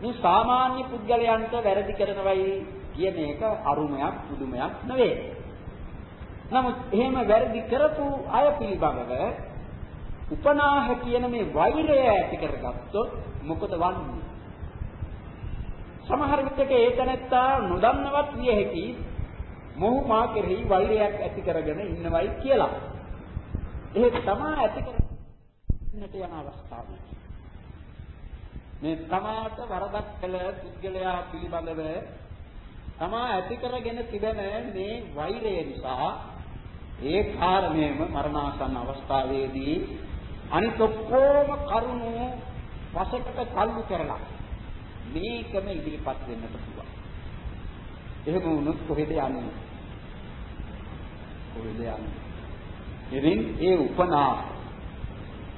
මේ සාමාන්‍ය පුද්ගලයන්ට වැරදි කරනවයි කියන එක අරුමයක් පුදුමයක් නෙවෙයි. නමුත් එහෙම වැරදි කරපු අය පිළිබඳව උපනාහ කියන මේ වෛරය ඇති කරගත්තොත් මොකද වන්නේ? සමහර විටක ඒ තැනත්තා නොදන්නවත් විය හැකි මොහු මා කෙරෙහි වෛරයක් ඇති කරගෙන ඉන්නවයි කියලා. ඒ තමා ඇති කරගන්නට යන අවස්ථාවක්. මේ තමාට වරදක් කළ පුද්ගලයා පිළිබඳව තමා ඇති කරගෙන තිබෙන මේ වෛරය නිසා ඒ කාරණයම මරණාසන්න අවස්ථාවේදී අනිත් ඔක්කොම කරුණු වශකට කල්ු කරලා මේකම ඉදිරිපත් වෙන්නට පුළුවන්. එහෙම වුණොත් කොහෙද යන්නේ? කොහෙද යන්නේ? ඉතින් ඒ උපනාහ.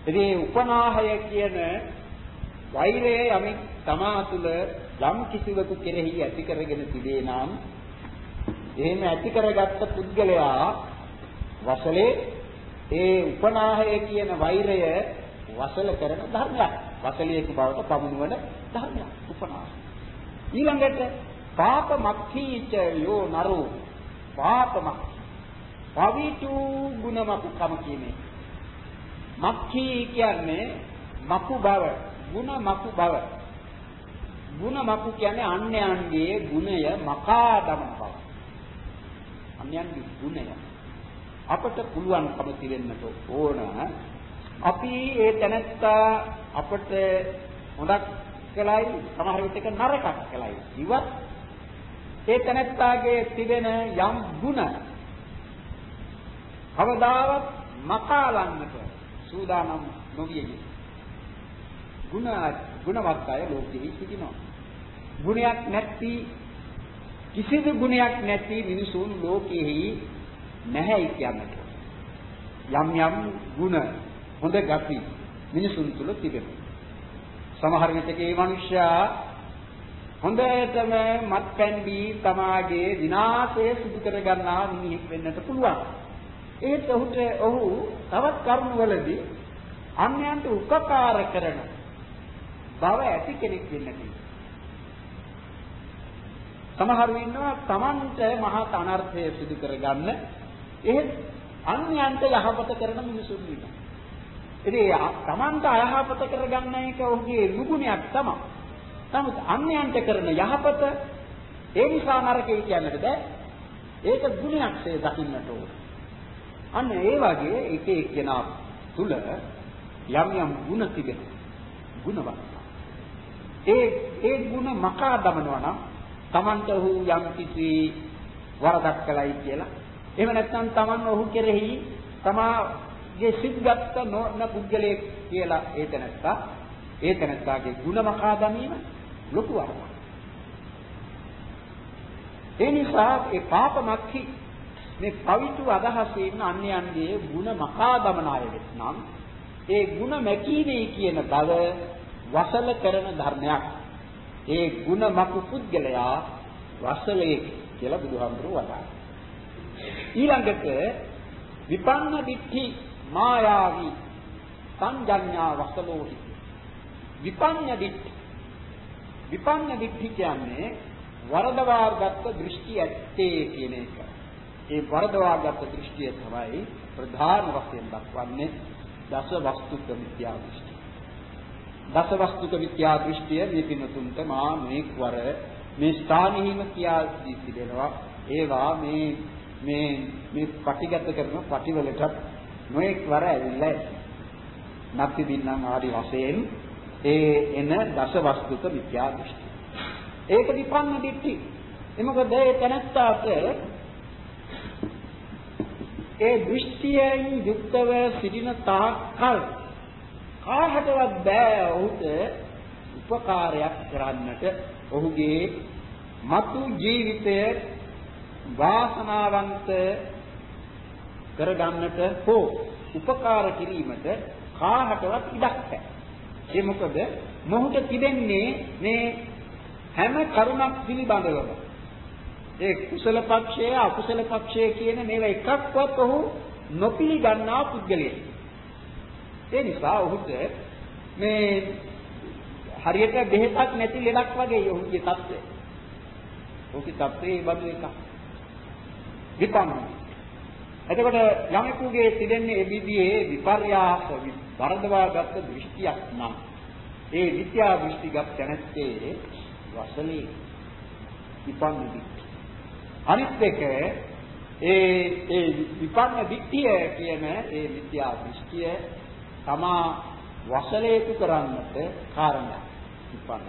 ඉතින් ඒ උපනාහය කියන වෛරය යමෙක් තමා තුළ යම් කිසිවකු කෙරෙහි ඇති කරගෙන තිබේ නම් එහෙම ඇති කරගත්ත පුද්ගලයා වසලේ ඒ උපනාහය කියන වෛරය වසල කරන ධර්මයක්. වසලියෙකු බවට පමුණුවන ධර්මයක් උපනාහය. ඊළඟට පාප මක්ඛීච යෝ නරෝ පාප මක්ඛී පවිතු ගුණමකු කම කියන්නේ මක්ඛී කියන්නේ මකු බව ගුණ මකු බව ಗುಣ මකු කියන්නේ අන්‍යයන්ගේ ගුණය මකා දමන බව. අන්‍යයන්ගේ ගුණය අපට පුළුවන්කම තිරෙන්නට ඕන. අපි ඒ තැනත්තා අපට හොඳක් කළයි සමහර විටක නරකක් කළයි. ඉවත් ඒ තැනත්තාගේ තිබෙන යම් ගුණ කවදාවත් මකාලන්නට සූදානම් නොවිය යුතුයි. ගුණ ගුණවත් අය ලෝකෙහි සිටිනවා. ගුණයක් නැති කිසිදු ගුණයක් නැති මිනිසුන් ලෝකෙහි නැහැ කියන්නට. යම් යම් ಗುಣ හොඳ ගති මිනිසුන් තුල තිබෙනවා. සමහර විටක මේ මිනිසයා හොඳටම මත්පැන් බී තමාගේ විනාශය සිදු කර ගන්නා මිනිහෙක් වෙන්නට පුළුවන්. ඒත් ඔහුට ඔහු තවත් කරුණවලදී අන්‍යයන්ට උපකාර කරන බව ඇති කෙනෙක් වෙන්න සමහරු ඉන්නවා Tamanට මහත් අනර්ථය සිදු කරගන්න එහෙත් අන්‍යයන්ට යහපත කරන මිනිසුන් ඉන්නවා. ඉතින් Tamanට අයහපත කරගන්න එක ඔහුගේ නුගුණයක් තමයි. නමුත් අන්‍යයන්ට කරන යහපත ඒ නිසා නරකේ කියන්නට බෑ. ඒක ගුණයක් සේ දකින්නට ඕන. අන්න ඒ වගේ එක එක්කෙනා තුල යම් යම් ಗುಣ තිබෙනවා. ಗುಣවත්. ඒ ඒ ಗುಣ මකා දමනවා නම් Tamanta ඔහු යම් කිසි වරදක් කළයි කියලා. එහෙම නැත්නම් Taman ඔහු කෙරෙහි තමාගේ සිත්ගත් නොන පුද්ගලයෙක් කියලා ඒ තැනත්තා ඒ තැනත්තාගේ ಗುಣ මකා දැමීම ලොකු වරදක්. ඒ නිසා ඒ පාපමක්ඛි මේ පවිතු අදහසින් අන්‍යයන්ගේ ಗುಣ මකා දමන අය වෙත්නම් ඒ ಗುಣ මැකීමේ කියන බව වසල කරන ධර්මයක්. ඒ ಗುಣ මකු පුද්ගලයා වසලේ කියලා බුදුහාමුදුරුවෝ වදාළා. ඊළඟට විපන්න දිට්ඨි මායාවි සංජඤ්ඤා වසලෝහි විපන්න දිට්ඨි විපන්න දිට්ඨි කියන්නේ වරදවාගත් දෘෂ්ටි ඇත්තේ කියන එක. ඒ වරදවාගත් දෘෂ්ටිය තමයි ප්‍රධාන වශයෙන් දක්වන්නේ දස වස්තුක මිත්‍යා දෘෂ්ටි. දස වස්තුක මිත්‍යා දෘෂ්ටිය මේ පිනතුන්ට මා මේක්වර මේ ස්ථානෙහිම කියා දී තිබෙනවා. ඒවා මේ මේ මේ පටිගත කරන පටිවලට නොඑක් වර ඇවිල්ලා නැති දින්නම් ආදි වශයෙන් ඒ එන දස වස්තුක විද්‍යා දෘෂ්ටි. ඒක විපන්න දිට්ඨි. එමකද ඒ තනත්තාට ඒ දෘෂ්ටියෙන් යුක්තව සිටින තාක්කල් කාහටවත් බෑ ඔහුට උපකාරයක් කරන්නට ඔහුගේ මතු ජීවිතය වාසනාවන්ත කරගන්නට හෝ උපකාර කිරීමට කාහටවත් ඉඩක් නැහැ. ඒ මොකද මොහුට තිබෙන්නේ මේ හැම කරුණක් පිළිබඳවම ඒ කුසල පක්ෂය අකුසල පක්ෂය කියන මේවා එකක්වත් ඔහු නොපිළිගන්නා පුද්ගලයෙක්. ඒ නිසා ඔහුට මේ හරියට බෙහෙතක් නැති ලෙඩක් වගේ ඔහුගේ තත්ත්වය. ඔහුගේ තත්ත්වයේ බඳු එකක්. විපන්න. එතකොට යමෙකුගේ තිබෙන්නේ ඒ විදිහේ විපර්යාස වරදවාගත් දෘෂ්ටියක් නම් ඒ විද්‍යා දෘෂ්ටිගත තැනැත්තේ වසලී විපන්න දිට්ඨිය. අනිත් එක ඒ ඒ විපන්න දිට්ඨිය කියන ඒ විද්‍යා දෘෂ්ටිය තමා වසලේතු කරන්නට කාරණා විපන්න.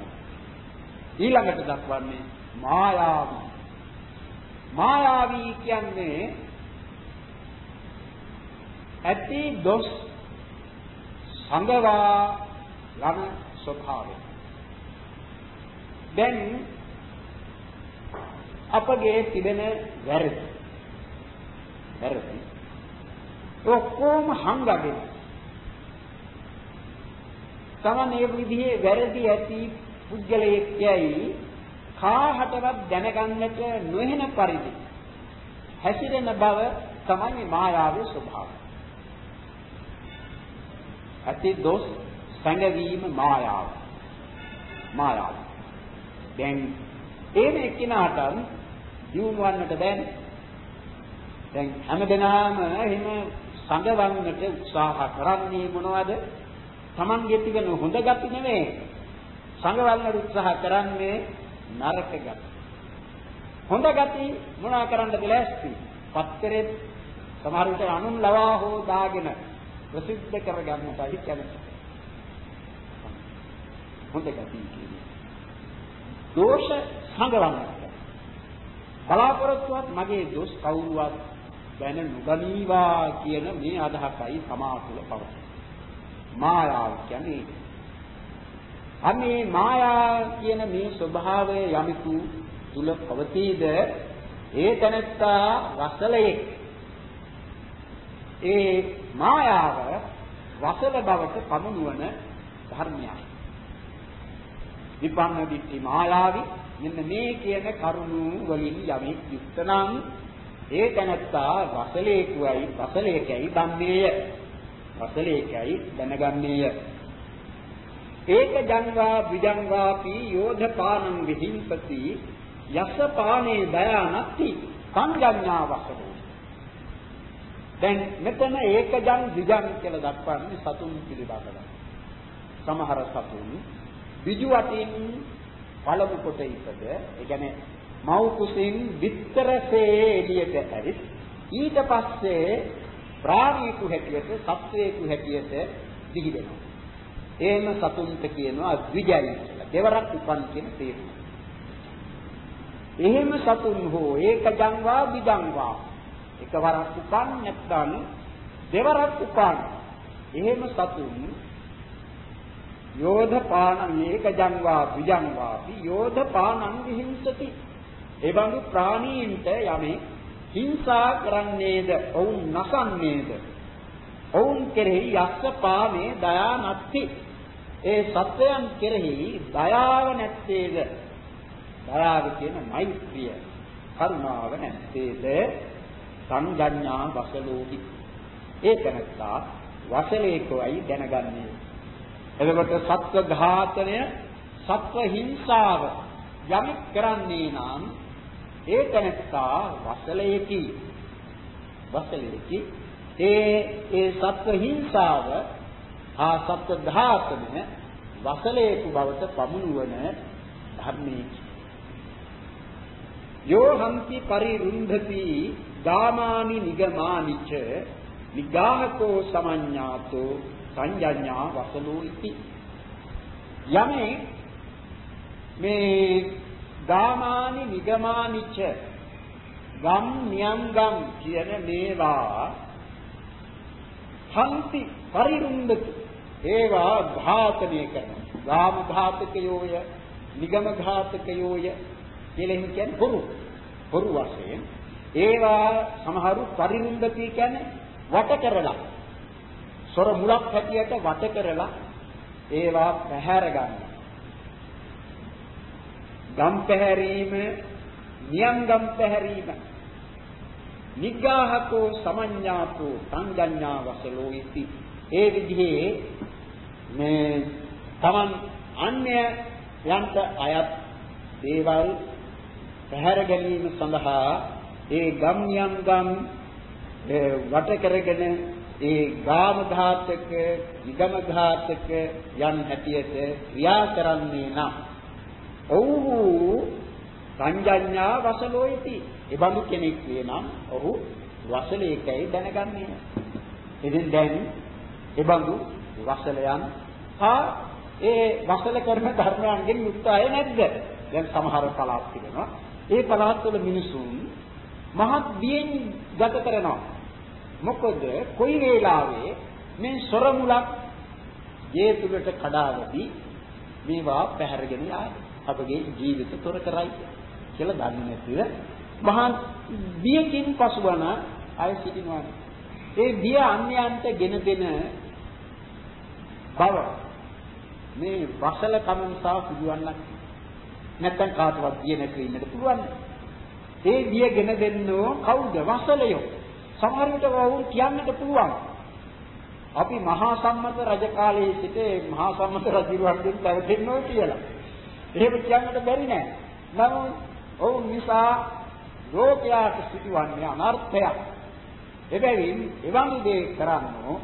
ඊළඟට දක්වන්නේ මායාවී. මායාවී කියන්නේ ඇති දොස් සංගවා යන ස්වභාවය. දැන් අපගේ තිබෙන වැරදි වැරදි ඔක්කොම හංගගෙන තමන් ඒ විදිහේ වැරදි ඇති පුද්ගලයෙක් යයි කාහටවත් දැනගන්නට නොහෙන පරිදි හැසිරෙන බව තමයි මායාවේ ස්වභාවය. ඇති දොස් සංගවීම මායාව. මායාව. දැන් ඒන එක්කිනාට දියුණුවන්නට බෑනේ. දැන් හැමදෙනාම එහෙම සංගවන්නට උත්සාහ කරන්නේ මොනවද? Tamange තිබෙන හොඳ ගති නෙමෙයි. සංගවන්නට උත්සාහ කරන්නේ නරක ගති. හොඳ ගති මොනවා කරන්නද ලෑස්ති? පත්තරේ සමහර විට අනුන් ලවා හෝ දාගෙන ප්‍රසිද්ධ කරගන්නටයි කැමති. හොඳ ගති කියන්නේ. දෝෂ සංගවන්නට. බලාපොරොත්තුවත් මගේ දොස් කවුරුවත් දැන නොගනීවා කියන මේ අදහසයි තමා තුළ පවතින. මායාව කියන්නේ අනේ මායා කියන මේ ස්වභාවය යමිතු තුල පවතීද? ඒ තනත්තා වසලයේ. ඒ මායාව වසල බවට පමුණුවන ධර්මයයි. විපන්න දිට්ඨි මායාවි. මෙන්න මේ කියන කරුණු වලින් යමෙක් යුක්ත නම් ඒ තනත්තා වසලේකුයි වසලේකයි දන්නේය වසලේකයි දැනගන්නේය. ඒක ජංගා විජංගාපි යෝධපානං විහිංසති යස පානේ දයානත්ති සංජඤ්ඤා වසලෝ දැන් මෙතන ඒකජං විජං කියලා දක්වන්නේ සතුන් පිළිබඳව. සමහර සතුන් විජු වටින් පළමු කොට ඉපද ඒ කියන්නේ මව් කුසින් විතරසේ එළියට ඇරිත් ඊට පස්සේ ප්‍රාණීකු හැටියට සත්වේකු හැටියට දිවි වෙනවා එහෙම සතුන්ට කියනවා ද්විජයි කියලා. දෙවරක් උපන් කියන තේරුම. එහෙම සතුන් හෝ ඒකජංවා විජංවා එකවරක් උපන් නැත්නම් දෙවරක් උපන්. එහෙම සතුන් යෝධ පාණං ඒකජංවා විජංවා යෝධ පාණං විහිංසති. ඒ බඳු ප්‍රාණීන්ට යමේ හිංසා කරන්නේද ඔවුන් නසන්නේද ඔවුන් කෙරෙහි යස්ස පාමේ දයා නැත්ති ඒ සත්වයන් කෙරෙහි දයාව නැත්තේද? දයාව කියන මෛත්‍රිය, කරුණාව නැත්තේද? සංජඤ්ඤා වසලෝහි. ඒක නැත්තා වසලේකෝයි දැනගන්නේ. එතකොට සත්ව ඝාතනය, සත්ව හිංසාව යමෙක් කරන්නේ නම් ඒක නැත්තා වසලයේකි. වසලයේකි. ඒ ඒ සත්ව හිංසාව ආ සත්ව ධාතන වසලේකු බවට පමුණුවන ධර්මයේ යෝ හන්ති පරිරුන්ධති ගාමානි නිගමානිච නිගාහකෝ සමඤ්ඤාතෝ සංජඤ්ඤා වසලෝ ඉති. යමේ මේ ගාමානි නිගමානිච්ච ගම් නියම් ගම් කියන මේවා හන්ති පරිරුන්දති. ඒවා ඝාතනය කරනවා. ගාම ඝාතකයෝය නිගම ඝාතකයෝය කියලා එහෙම කියන්නේ බොරු බොරු වශයෙන් ඒවා සමහරු පරිරුන්දති කියන්නේ වට කරලා. සොර මුලක් හැටියට වට කරලා ඒවා පැහැර ගන්නවා. ගම් පැහැරීම නියම් ගම් පැහැරීම. නිග්ගාහකෝ සමඤ්ඤාතෝ සංජඤ්ඤා වසලෝ ඉති. ඒ විදිහේ මේ Taman අන්‍ය යන්ත අයත් දේවල් පැහැර ගැනීම සඳහා ඒ ගම් නියම් ගම් වට කරගෙන ඒ ගාම ඝාතක, විගම ඝාතක යන් හැටියට ක්‍රියා කරන්නේ නම්. ඔව්හු සංජඤ්ඤා වසලෝයිති. ඒ බඳු කෙනෙක් වෙනම් ඔහු වසලේකයි දැනගන්නේ. ඉතින් දැන් ඒ බඳු වසලයන් හා ඒ වසල කරන ධර්මයන්ගෙන් යුක්ත අය නැද්ද? දැන් සමහර පළාත් තිබෙනවා. ඒ පළාත් වල මිනිසුන් මහත් බියෙන් ගත කරනවා. මොකද කොයි වේලාවේ මේ සොර මුලක් ගේ තුලට කඩාවදී මේවා පැහැරගෙන ආවේ. අපගේ ජීවිත තොර කරයි කියලා දන්නේ නැතිව මහා බියකින් පසුවන අය සිටිනවා. ඒ බිය අන්‍යයන්ට ගෙන දෙන බව මේ වසල කම නිසා සිදුවන්නක් නැත්තම් කාටවත් බිය නැතුව ඉන්නට පුළුවන්. ඒ බිය ගෙන දෙන්නෝ කවුද? වසලයෝ. සමහර විට වුන් කියන්නට පුළුවන්. අපි මහා සම්මත රජ කාලයේ සිට මහා සම්මත රජුරුවන්ගෙන් පැවතෙන්නෝ කියලා. එහෙම කියන්නට බැරි නෑ. නමුත් ඔවුන් නිසා ලෝකයාට සිදුවන්නේ අනර්ථයක්. එබැවින් එවන් දේ කරන්නෝ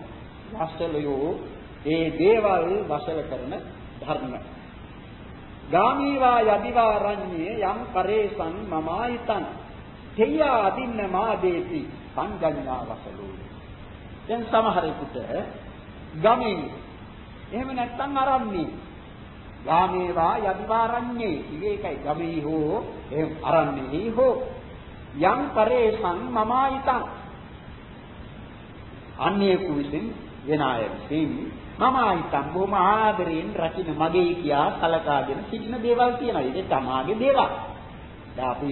වසලයෝ ඒ දේවල් වසල කරන ධර්ම. ගාමීවා යදිවා රඤ්ඤේ යම් කරේසං මමායිතං තේයා අදින්න මාදේති සංගඤ්ඤා වසලෝ. දැන් සමහරෙකුට ගමේ එහෙම නැත්තම් අරන්නේ යාමේවා යදිවාරඤ්ඤේ. ඉවේකයි ගමෙහි හෝ එහෙම අරන්නේහි හෝ. යම් පරේසං මමායිතං. අන්නේකු විසින් වෙන අය විසින් මමායිතං. බොහොම ආදරයෙන් රකින්න මගේ කියා සලකාගෙන සිටින දේවල් තියෙනවා. ඒක තමාගේ දේවල්. දැන් අපි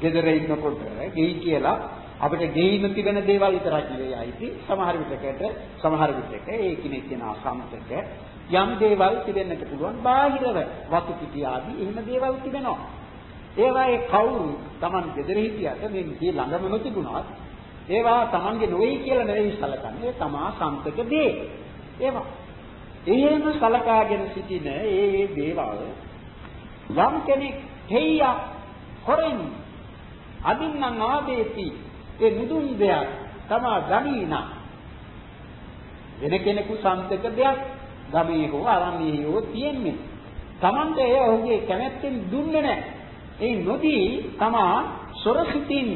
ගෙදර ඉන්නකොට ගෙයි කියලා අපිට ගෙයිම තිබෙන දේවල් විතරක් නෙවෙයි අයිති සමහර විටකට සමහර විටක ඒ කෙනෙක් කියන අසම්තක යම් දේවල් තිබෙන්නට පුළුවන් බාහිරව වතු පිටි ආදී එහෙම දේවල් තිබෙනවා. ඒවා ඒ කවුරු Taman gedere හිටියට මේ මේ ළඟම නොතිබුණත් ඒවා Tamanගේ නොවේ කියලා නෙවෙයි සලකන්නේ. තමා සම්තක දේ. ඒවා. එහෙම සලකාගෙන සිටින ඒ ඒ දේවල් යම් කෙනෙක් හේය හොරෙන් අදින්නම් ආදේති ඒ නුදුන් දෙයක් තමා ගනීනා වෙන කෙනෙකු සම්තක දෙයක් ගමේ හෝ අරණියේ හෝ තියෙන්නේ. Tamante එය ඔහුගේ කැමැත්තෙන් දුන්නේ නැහැ. ඒ නොදී තමා සොරසිතින්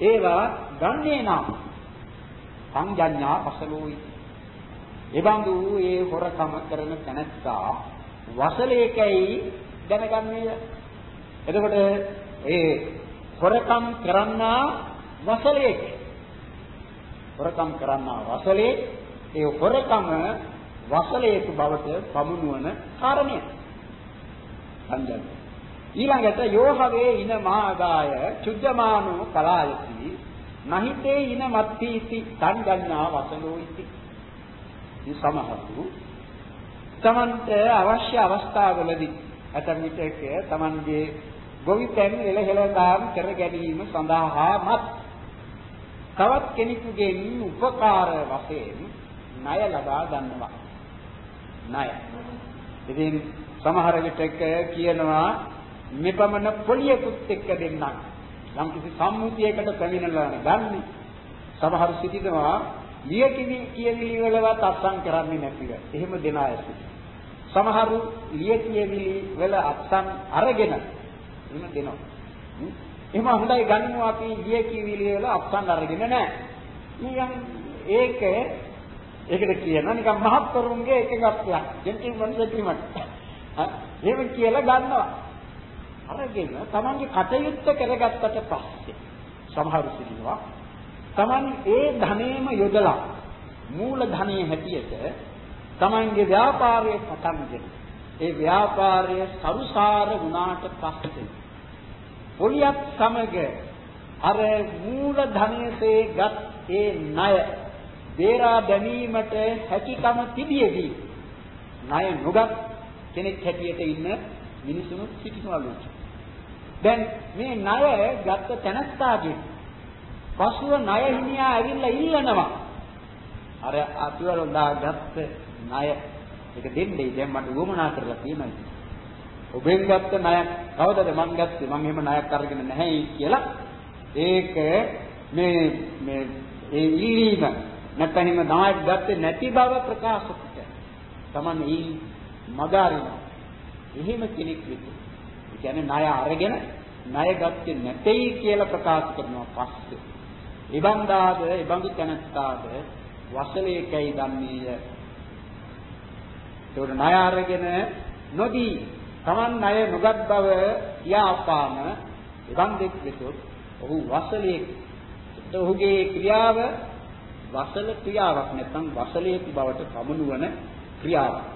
ඒවා ගන්නේ නම් සංජඤ්ඤා පසලෝයි. එබඳු ඒ හොරකම කරන තැනැත්තා වසලේකයි දැනගන්නේ. එතකොට ඒ හොරකම් කරන්නා වසලේක. හොරකම් කරන්නා වසලේ ඒ හොරකම වසලයක බවට පමුණුවන කාරණය. සංජානන. ඊළඟට යෝහවේ ඉන මාගාය චුද්ධමානෝ කලායති නහිතේ ඉන මත්තිති සංජඤ්ඤා වසලෝ ඉති. මේ සමහරු තමන්ට අවශ්‍ය අවස්ථාවලදී අතන් විටක තමන්ගේ ගොවිතැන් එළහෙළදාම් කර ගැනීම සඳහාමත් තවත් කෙනෙකුගෙන් උපකාර වශයෙන් ණය ලබා ගන්නවා. ණය. ඉතින් සමහර විටක කියනවා මෙපමණ පොලියකුත් එක්ක දෙන්නම්. යම් කිසි සම්මුතියකට පැමිණලා ගන්න. සමහර සිටිනවා ලියකිවි කියවිලි වලවත් අත්සන් කරන්නේ නැතිව. එහෙම දෙන අය සමහරු ලියකියවිලි වල අත්සන් අරගෙන එහෙම දෙනවා. එහෙම හොඳයි ගන්නවා අපි ලියකියවිලි වල අත්සන් අරගෙන නැහැ. නිකන් ඒක ඒකට කියනවා නිකන් මහත්කරුන්ගේ එකගත්යක්. ජෙන්ටිල්මන් සෙට්ල්මන්ට්. එහෙම කියලා ගන්නවා. අරගෙන තමන්ගේ කටයුත්ත කරගත්තට පස්සේ සමහරු සිටිනවා තමන් ඒ ධනෙම යොදලා මූල ධනෙ හැටියට තමන්ගේ ව්‍යාපාරය පටන්ගෙන ඒ ව්‍යාපාරය සරුසාර වුණාට පස්සේ පොලියක් සමග අර මූල ධනයේගත් ඒ ණය දේරා දැමීමට හැකියකම තිබියදී ණය නොගත් කෙනෙක් හැටියට ඉන්න මිනිසුන් සිටිනවලු. දැන් මේ ණය ගත්ත තැනත්තාගේ පසුව ණය හිමියා ඇවිල්ලා ඉල්ලනවා. අර අතුවල දාගත්ත ණය ඒක දෙන්නේ දැන් මට උවමනා කරලා තියෙනවා. ඔබෙන් ගත්ත ණයක් කවදද මං ගත්තේ මං එහෙම ණයක් අරගෙන නැහැයි කියලා ඒක මේ මේ ඒ ඉල්ලීම නැත්නම් එහෙම ණයක් ගත්තේ නැති බව ප්‍රකාශ කොට තමන් ඊ මගාරින එහෙම කෙනෙක් වෙන්න. ඒ කියන්නේ ණය අරගෙන ණය ගත්තේ නැtei කියලා ප්‍රකාශ කරනවා පස්සේ. ඉබන්දාද ඉබඳු තැනත්තාද වසලේකයි දන්නේය. ඒකට ණය අරගෙන නොදී Taman ණය නොගත් බව කියාපාන ඉබන්දෙක් වෙතොත් ඔහු වසලේ ඔහුගේ ක්‍රියාව වසල ක්‍රියාවක් නැත්නම් වසලේති බවට පමුණුවන ක්‍රියාවක්.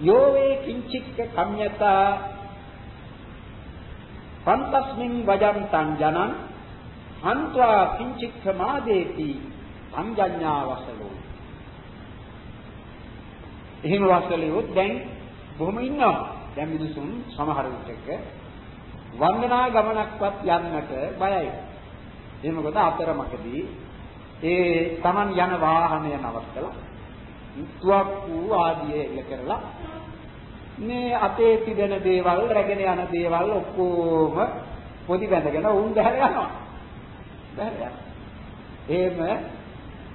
යෝවේ කිංචික්ක කම්යතා පන්තස්මින් වජම් තං ජනං අන්ත්වා කිංචික්ක මාදේති සංජඤ්ඤා වසලෝ. එහෙම වසලියොත් දැන් බොහොම ඉන්නවා. දැන් මිනිසුන් සමහර විටක වන්දනා ගමනක්වත් යන්නට බයයි. ඒ මොකද අතරමකදී ඒ Taman යන වාහනය නවත්තලා තුවක්කු ආදිය එල්ල කරලා මේ අතේ තිබෙන දේවල් රැගෙන යන දේවල් ඔක්කොම පොඩි බැඳගෙන උන් බහැර යනවා. බහැර යනවා. එහෙම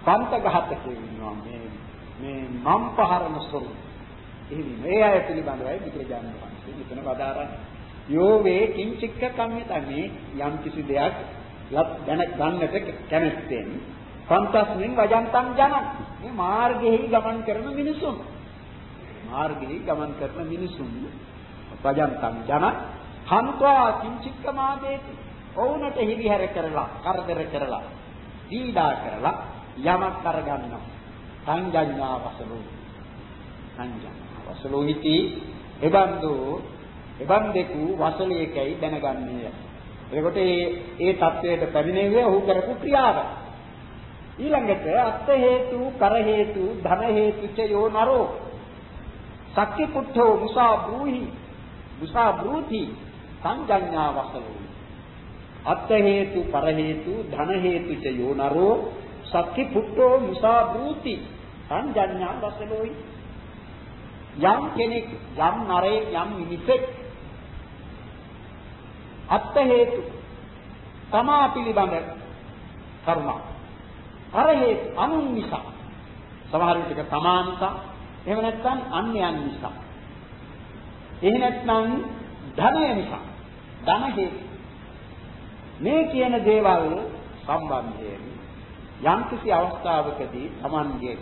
පන්තඝාතකයෝ ඉන්නවා මේ මේ මම් පහරන ස්වරූප. එහෙම මේ අය පිළිබඳවයි බුදුරජාණන් වහන්සේ මෙතන වදාරන්නේ. යෝ වේ කිංචික්ක කම්මිතමේ යම් කිසි දෙයක් දැන ගන්නට කැමැත්තෙන් සන්තස්මින් වජන්තං ජනති. මේ මාර්ගෙහි ගමන් කරන මිනිසුන්. මාර්ගෙහි ගමන් කරන මිනිසුන් වජන්තං ජන හන්වා කිංචික්කමාදේති. ඔවුන්ට හිරිහැර කරලා, කරදර කරලා, පීඩා කරලා යමක් අරගන්නවා. සංජඤ්ඤා වසලෝ. සංජඤ්ඤා වසලෝ හිති එබන්දු එබන්දෙකු වසලයකයි දැනගන්නේ. එතකොට ඒ ඒ தത്വයට පැමිණෙන්නේ ඔහු කරපු ක්‍රියාවයි. ඊළඟට අත්ථ හේතු, කර හේතු, ධන හේතු ච යෝ නරෝ. සක්කි පුට්ඨෝ මුසා බ්‍රූහි. මුසා බ්‍රූති සංජඤ්ඤා වසලෝ. අත්ථ හේතු, කර හේතු, ධන හේතු ච යෝ නරෝ. සක්කි පුට්ඨෝ මුසා බ්‍රූති සංජඤ්ඤා වසලෝයි. යම් කෙනෙක් යම් නරේ යම් මිනිසෙක් අත්ත හේතු තමා පිළිබඳ කරුණා. අර හේතු අනුන් නිසා. සමහර විටක තමා නිසා එහෙම නැත්නම් අන්‍යයන් නිසා. එහෙ නැත්නම් ධනය නිසා. ධන හේතු. මේ කියන දේවල් සම්බන්ධයෙන් යම්කිසි අවස්ථාවකදී Tamanගේ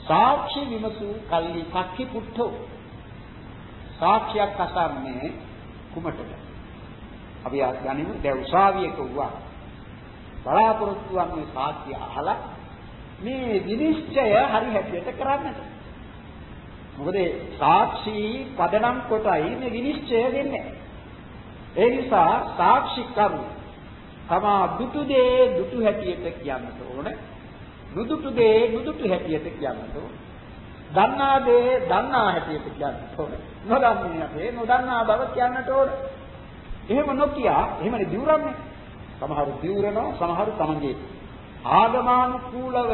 සාක්ෂි විමසූ කල්ලි සක්කි පුට්ඨෝ සාක්ෂියක් අසන්නේ කුමටද අපි ගනිමු දැන් උසාවියක වුණා බලාපොරොත්තු වන්නේ සාක්ෂි අහලා මේ විනිශ්චය හරි හැටියට කරන්නට. මොකද සාක්ෂි පදනම් කොටයි මේ විනිශ්චය දෙන්නේ ඒ නිසා සාක්ෂි කරු. තමා දුටු දේ දුටු හැටියට කියන්නට ඕන. නුදුටු දේ නුදුටු හැටියට කියන්නට ඕන. දන්නා දේ දන්නා හැටියට කියන්නට ඕන. නොදන්නේ අපේ නොදන්නා බව කියන්නට ඕන. එහෙම නොකිය එහෙමනේ දිවුරන්නේ. සමහරු දිවුරනවා සමහරු තමන්ගේ ආගමානුකූලව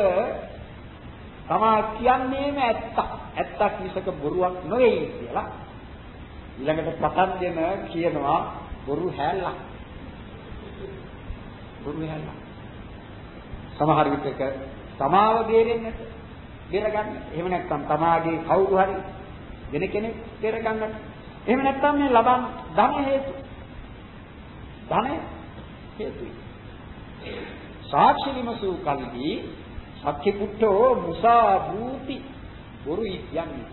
තමා කියන්නේම ඇත්ත. ඇත්තක් මිසක බොරුවක් නෙවෙයි කියලා. ඊළඟට පටන් දෙන කියනවා බොරු හැල්ලක්. බොරු හැල්ලක්. සමහර විටක තමාව බේරෙන්නට බේරගන්න. එහෙම නැත්නම් තමාගේ කවුරු හරි වෙන කෙනෙක් බේරගන්නට. එහෙම නැත්නම් මේ ලබන් ධන හේතු ධනය හේතුයි. සාක්ෂි විමසූ කල්හි සක්කි පුට්ටෝ මුසා භූති බොරුයි කියන්නේ.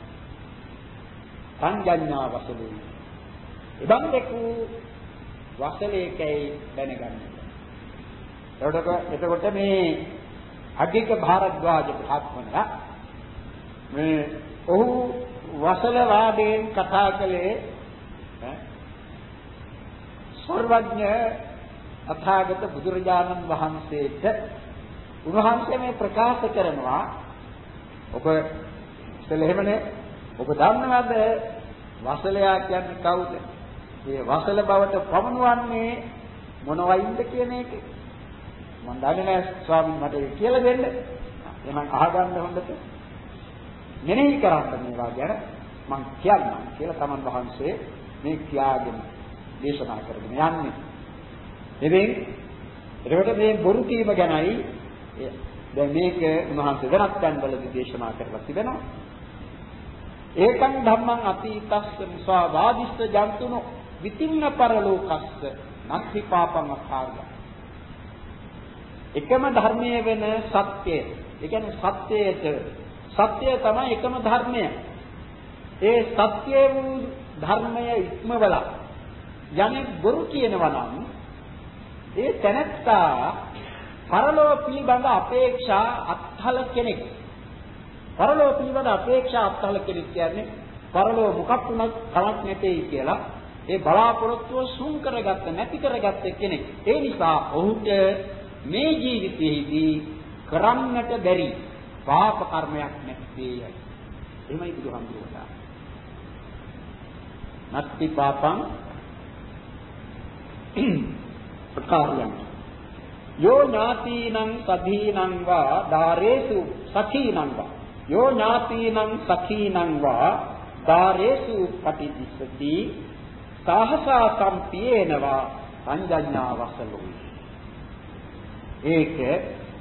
සංජඤ්ඤා වසලුයි. එබන් දෙකු වසලේකයි දැනගන්න. එතකොට එතකොට මේ අධික භාරද්වාජ භාත්මනලා මේ ඔහු වසල වාදයෙන් කතා කළේ සර්වඥ අථාගත බුදුරජාණන් වහන්සේට උන්වහන්සේ මේ ප්‍රකාශ කරනවා ඔබ ඉතල එහෙමනේ ඔබ දන්නවද වසලයා කියන්නේ කවුද? මේ වසල බවට පමුණුවන්නේ මොනවයින්ද කියන එක. මම දන්නේ නැහැ ස්වාමීන් මට කියලා දෙන්න. එහෙනම් අහගන්න හොඳට. මෙනෙහි කරන්න මේවා ගැන මම කියන්නම් කියලා තමන් වහන්සේ මේ කියාගෙන දේශනා කරගෙන යන්නේ. එබැවින් එතකොට මේ බොරු කීම ගැනයි දැන් මේක උන්වහන්සේ වෙනත් තැන්වලදී දේශනා කරලා තිබෙනවා. ඒකං ධම්මං අතීතස්ස මුසා වාදිස්ස ජන්තුනෝ විතින්න පරලෝකස්ස නක්ඛි පාපං අකාර්ය. එකම ධර්මයේ වෙන සත්‍යය. ඒ කියන්නේ සත්‍යයට සත්‍යය තමයි එකම ධර්මය. ඒ සත්‍ය වූ ධර්මය ඉක්මවලා යන්නේ බොරු කියනවා නම් ඒ තැනත්තා පරලෝ පිළිබඳ අපේක්ෂා අත්හල කෙනෙක්. පරලෝ පිළිබඳ අපේක්ෂා අත්හල කෙනෙක් කියන්නේ පරලෝ මොකක් වුණත් කලක් නැtei කියලා ඒ බලාපොරොත්තුව සුන් කරගත්ත නැති කරගත්ත කෙනෙක්. ඒ නිසා ඔහුට මේ ජීවිතයේදී කරන්නට බැරි පාප කර්මයක් නැත්තේයයි. එහෙමයි බුදුහාමුදුරුවෝ. නත්ති පාපං ප්‍රකාරයන් යෝ ඥාතිනං සධීනං වා ධාරේසු සඛීනං වා. යෝ ඥාතිනං සඛීනං වා ධාරේසු පටිදිස්සති සාහසා සම්පියේනවා සංජඤ්ඤා වසලෝ. ඒක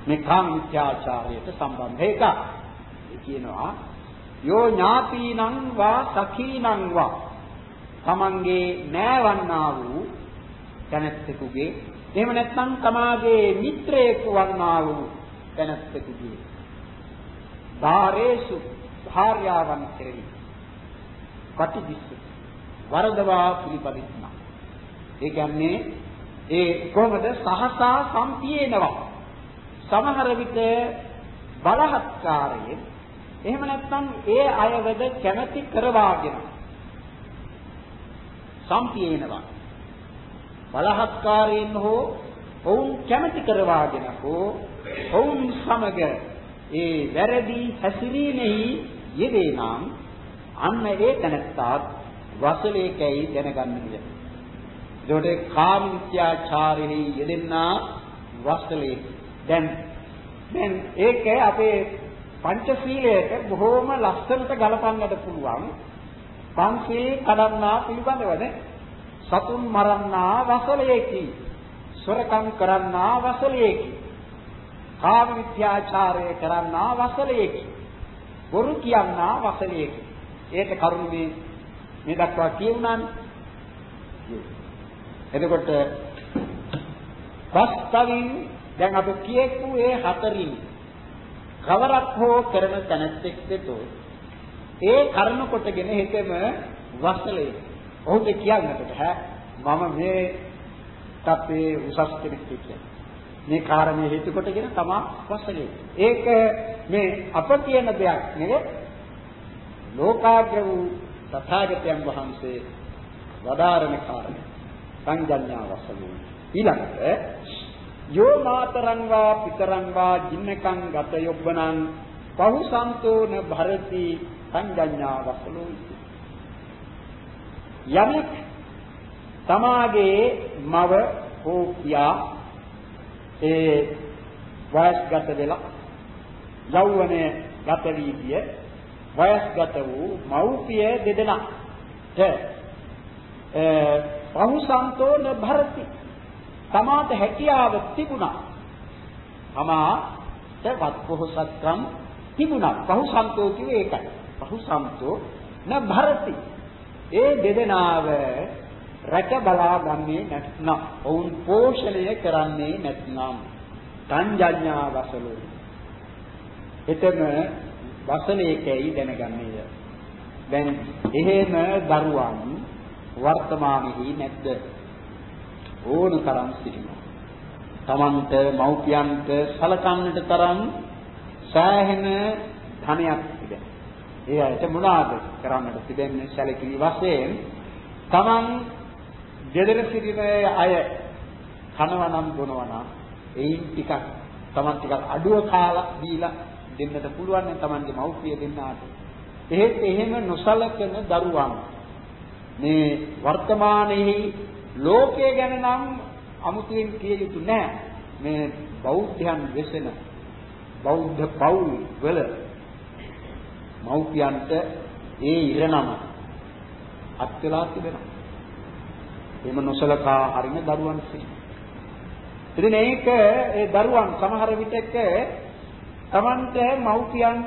මේ කාමීත්‍යාචාරයට සම්බන්ධ එකක්. ඒ කියනවා යෝ ඥාතිනං වා සඛීනං වා. තමන්ගේ නෑවන්නා වූ දැනැත්තෙකුගේ. එහෙම නැත්නම් තමාගේ මිත්‍රයෙකු වන්නා වූ දැනැත්තෙකුගේ. ධාරේසු භාර්යාවන් කෙරෙහි කටිදිස්ස වරදවා පිළිපදින්නා. ඒ කියන්නේ ඒ කොහොමද? සහසා සම්පියේනවා. සමහර විට බලහත්කාරයෙන් එහෙම නැත්නම් ඒ අයවද කැමැති කරවාගෙන සම්පියේනවා. බලහත්කාරයෙන් හෝ ඔවුන් කැමැති කරවාගෙන හෝ ඔවුන් සමග ඒ වැරදි හැසිරීමෙහි යෙදේ නම් අන්න ඒ තැනත්තාත් වසලේකයි දැනගන්න විදිහ. ඒකට කාමීත්‍යාචාරෙහි යෙදෙන්නා වසලේ. දැන් දැන් ඒක අපේ පංචශීලයට බොහෝම ලස්සනට ගලපන්නට පුළුවන්. පංචශීල කඩන්නා පිළිබඳවනේ සතුන් මරන්නා වසලයේකි. සොරකම් කරන්නා වසලයේකි. කාම විද්‍යාචාරය කරන්නා වසලයේකි. බොරු කියන්නා වසලයේකි. ඒක කරුණ මේ මේ දක්වා කියුණානේ. එතකොට වස්තවින් දැන් අපි කියපු ඒ හතරින් කවරක් හෝ කරන තැනැත්තෙක් දෙතෝ ඒ කර්ම කොටගෙන හිතෙම වසලේ ඔහුට කියන්නට බෑ මම මේ තත්ත්වයේ උසස් කෙනෙක් කියලා. මේ කාරණේ හේතු කොටගෙන තමා වසලේ. ඒක මේ අප කියන දෙයක් නෙවෙයි. ලෝකාග්‍ර වූ තථාගතයන් වහන්සේ වදාරන කාරණේ. සංජඤ්ඤා වසලෝ. ඊළඟට යෝ මාතරං වා පිතරං වා ජින්නකං ගත යොබ්බනං පහුසන්තෝන භරති සංජඤ්ඤා වසලෝ යමෙක් තමාගේ මව හෝ පියා ඒ වයස්ගත වෙලා යෞවනය ගත වී ගිය වයස්ගත වූ මව්පිය දෙදෙනාට පහුසන්තෝන භරති. තමාට හැකියාව තිබුණා. තමාට වත්පොහසත්කම් තිබුණා. පහුසන්තෝ කිව්වේ ඒකයි. පහුසන්තෝ න භරති. ඒ දෙදෙනාව රැක බලා ගන්නේ නැත්නම් ඔවුන් පෝෂණය කරන්නේ නැත්නම් සංජඤ්ඤා වසලෝ එතන වසලයකයි දැනගන්නේය. දැන් එහෙම දරුවන් වර්තමානයේ නැද්ද? ඕන තරම් සිටිනවා. තමන්ට මව්පියන්ට සලකන්නට තරම් සෑහෙන ධනයක් තිබෙනවා. ඒ අයට මොනවාද කරන්නට තිබෙන්නේ සැලකිලි වශයෙන් තමන් ගෙදර සිටින අය කනවා නම් බොනවා නම් එයින් ටිකක් තමන් ටිකක් අඩුව කාලා දීලා දෙන්නට පුළුවන් නම් තමන්ගේ මව්පිය දෙන්නාට. එහෙත් එහෙම නොසලකන දරුවන් මේ වර්තමානයේ ලෝකයේ ගැන නම් අමුතුවෙන් කිය යුතු නෑ. මේ බෞද්ධයන් වෙසෙන බෞද්ධ පවුල් වල මව්පියන්ට ඒ ඉරණම අත් වෙලා තිබෙනවා. එහෙම නොසලකා හරින දරුවන් සිටිනවා. ඉතින් ඒක ඒ දරුවන් සමහර විටක Tamante මව්පියන්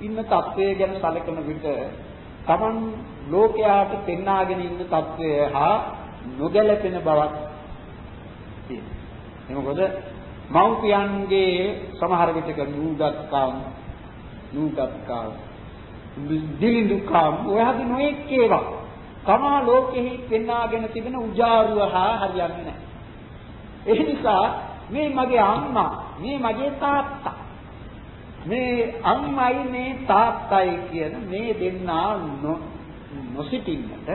ඉන්න තත්වය ගැන සැලකන විට Taman ලෝකයාට පෙන්වාගෙන ඉන්න తත්වය හා නොගැලපෙන බවක් තියෙනවා. මොකද මව්පියන්ගේ සමහර විටක නූගත්කම් නූගත්කම් දිලිඳුකම් ඔය හදි නොඑක් ඒවා තමා ලෝකෙහි පෙන්වාගෙන තිබෙන උජාරුව හා හරියන්නේ නැහැ. ඒ නිසා මේ මගේ අම්මා මේ මගේ තාත්තා මේ අම්මයි මේ තාත්තයි කියන මේ දෙන්නා නොසිටින්නට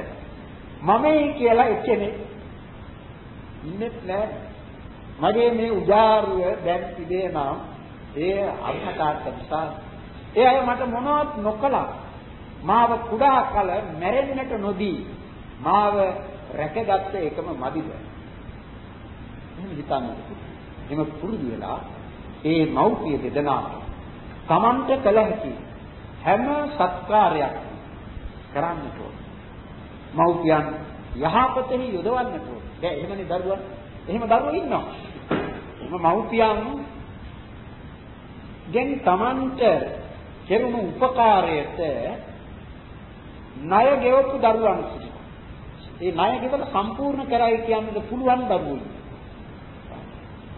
මමයි කියලා එක්කෙනෙක් ඉන්නෙත් නෑ මගේ මේ උජාරුව දැන් තිබේ නම් ඒ අම්මතාට නිසා ඒ අය මට මොනවත් නොකළා මාව කුඩා කල මැරෙන්නට නොදී මාව රැකගත්ත එකම මදිද එහෙම හිතන්නේ එහෙම පුරුදු වෙලා ඒ මෞපිය දෙදෙනාට Tamante කළ හැකි හැම සත්කාරයක් කරන්නට ඕන. මව්පියන් යහපතෙහි යොදවන්නට ඕන. දැන් එහෙමනේ දරුවා. එහෙම දරුවෝ ඉන්නවා. එහෙම මව්පියන් ගෙන් Tamante කෙරුණු උපකාරයට ණය ගෙවපු දරුවන් සිටිනවා. ඒ ණය ගෙවල සම්පූර්ණ කරයි කියන්නද පුළුවන් දරුවෝ.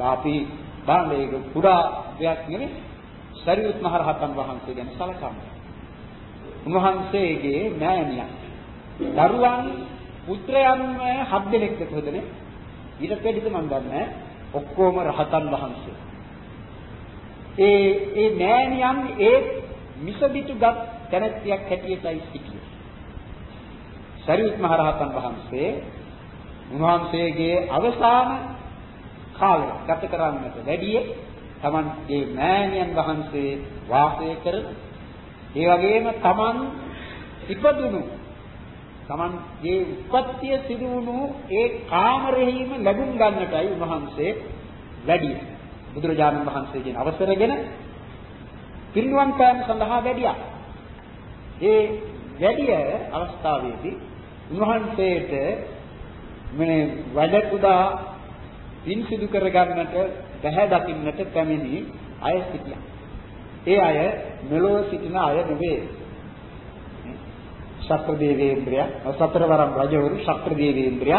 අපි බලන්න ඒක පුරා දෙයක් නෙවෙයි. සරියුත් මහ රහතන් වහන්සේ ගැන සලකමු. උන්වහන්සේගේ මෑණියක්. දරුවන් පුත්‍රයන් හත් දෙනෙක් කොහෙදනේ? ඊට පෙරදිද මම දන්නේ ඔක්කොම රහතන් වහන්සේ. ඒ ඒ මෑණියන් ඒ මිසදිටුගත් තැනැත්තියක් හැටියටයි සිටියේ. සරියුත් මහ රහතන් වහන්සේ උන්වහන්සේගේ අවසාන කාලය ගත කරන්නට වැඩියේ තමන්ගේ මෑණියන් වහන්සේ වාසය කරන ඒ වගේම තමන් ඉපදුණු තමන්ගේ උපත්තිය සිදු වුණු ඒ කාමරෙහිම ලැබුම් ගන්නටයි උන්වහන්සේ වැඩි බුදුරජාණන් වහන්සේගෙන් අවසරගෙන පිරිනුවන් පෑම සඳහා වැඩියා. ඒ වැඩිය අවස්ථාවේදී උන්වහන්සේට මේ වැඩ කුඩා පින් සිදු කරගන්නට බැහැ දකින්නට පැමිණි අය සිටියා. ඒ අය මෙලොව සිටින අය නෙවේ. ශක්‍ර දේවේන්ද්‍රය, සතරවරම් රජවරු ශක්‍ර දේවේන්ද්‍රය,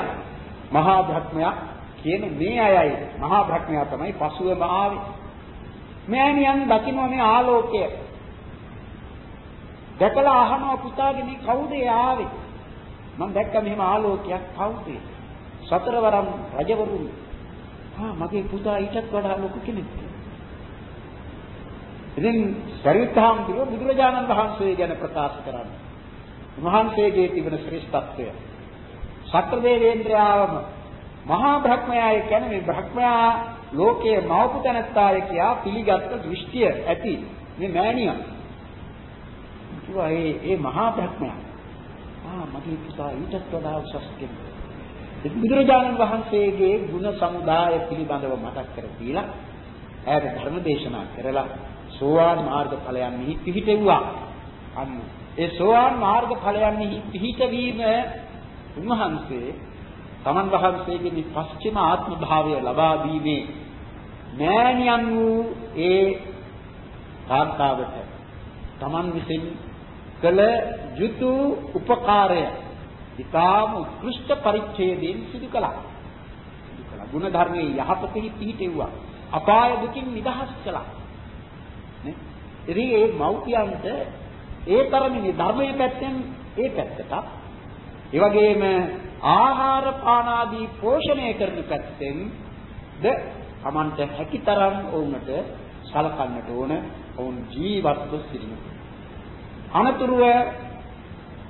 මහා භක්මයා කියන මේ අයයි මහා භක්මයා තමයි පසුවම ආවේ. මෑණියන් දකින්න මේ ආලෝකය. දැකලා අහනවා පුතාගේ මේ කවුද ආවේ? මම දැක්ක මෙහෙම ආලෝකයක් කවුද? සතරවරම් රජවරුන් ආ මගේ පුතා ඊටත් වඩා ලොකු කෙනෙක්. ඉතින් සරිත්හාමුදුරුවෝ බුදුරජාණන් වහන්සේ ගැන ප්‍රකාශ කරන්නේ. උන්වහන්සේගේ තිබෙන ශ්‍රේෂ්ඨත්වය. සත්‍රදේවේන්ද්‍රයාවම මහා බ්‍රහ්මයාය කියන්නේ මේ බ්‍රහ්මයා ලෝකයේ මවපු තැනත්තාය කියා පිළිගත් දෘෂ්ටිය ඇති මේ මෑණියා. කිව්වා ඒ ඒ මහා බ්‍රහ්මයා. ආ මගේ පුතා ඊටත් වඩා උසස් කෙනෙක්. බුදුරජාණන් වහන්සේගේ ගුණ සමුදාය පිළිබඳව මතක් කර දීලා ඈත ධර්ම දේශනා කරලා සෝවාන් මාර්ග ඵලයන්හි පිහිටෙව්වා. අන්න ඒ සෝවාන් මාර්ග ඵලයන්හි පිහිටවීම උන්වහන්සේ තමන් වහන්සේගේ මේ පස්චිම ආත්ම භාවය ලබා දීමේ මෑණියන් වූ ඒ කාන්තාවට තමන් විසින් කළ යුතු උපකාරය ඊටාම උත්කෘෂ්ඨ පරිච්ඡේදයෙන් සිදු කළා. සිදු කළා. ගුණ ධර්මයේ යහපතෙහි පිහිටෙව්වා. අපාය දුකින් නිදහස් කළා. නේ? ඉතින් ඒ මව්පියන්ට ඒ තරමින් ධර්මයේ පැත්තෙන් ඒ පැත්තට ඒ වගේම ආහාර පාන ආදී පෝෂණය කරන පැත්තෙන් ද Tamanට හැකිතරම් වුණට සලකන්නට ඕන ඔවුන් ජීවත්ව සිටින. අනතුරුව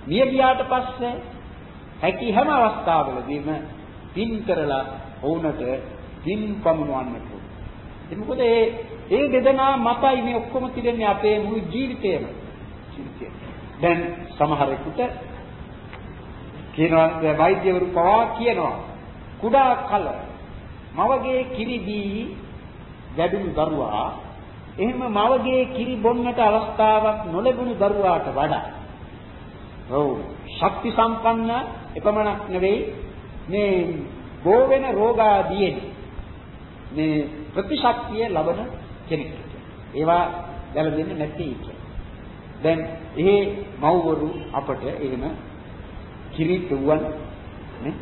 මිය ගියාට පස්සේ හැකි හැම අවස්ථාවලදීම පින් කරලා ඔවුන්ට පින් පමුණවන්නට ඕන. ඒ මොකද ඒ ඒ දෙදෙනා මතයි මේ ඔක්කොම තිරෙන්නේ අපේ මුළු ජීවිතේම. ජීවිතේ. දැන් සමහරෙකුට කියනවා වෛද්‍යවරු පවා කියනවා කුඩා කල මවගේ කිරි දී වැඩුණු දරුවා එහෙම මවගේ කිරි බොන්නට අවස්ථාවක් නොලැබුණු දරුවාට වඩා ඔව් ශක්ති සම්පන්න එපමණක් නෙවෙයි මේ ගෝවෙන රෝගාදීන් මේ ප්‍රතිශක්තිය ලබන කෙනෙක්. ඒවා ගැලපෙන්නේ නැති එක. දැන් ඒ මව්වරු අපට එහෙම කිරි දුවන් නේ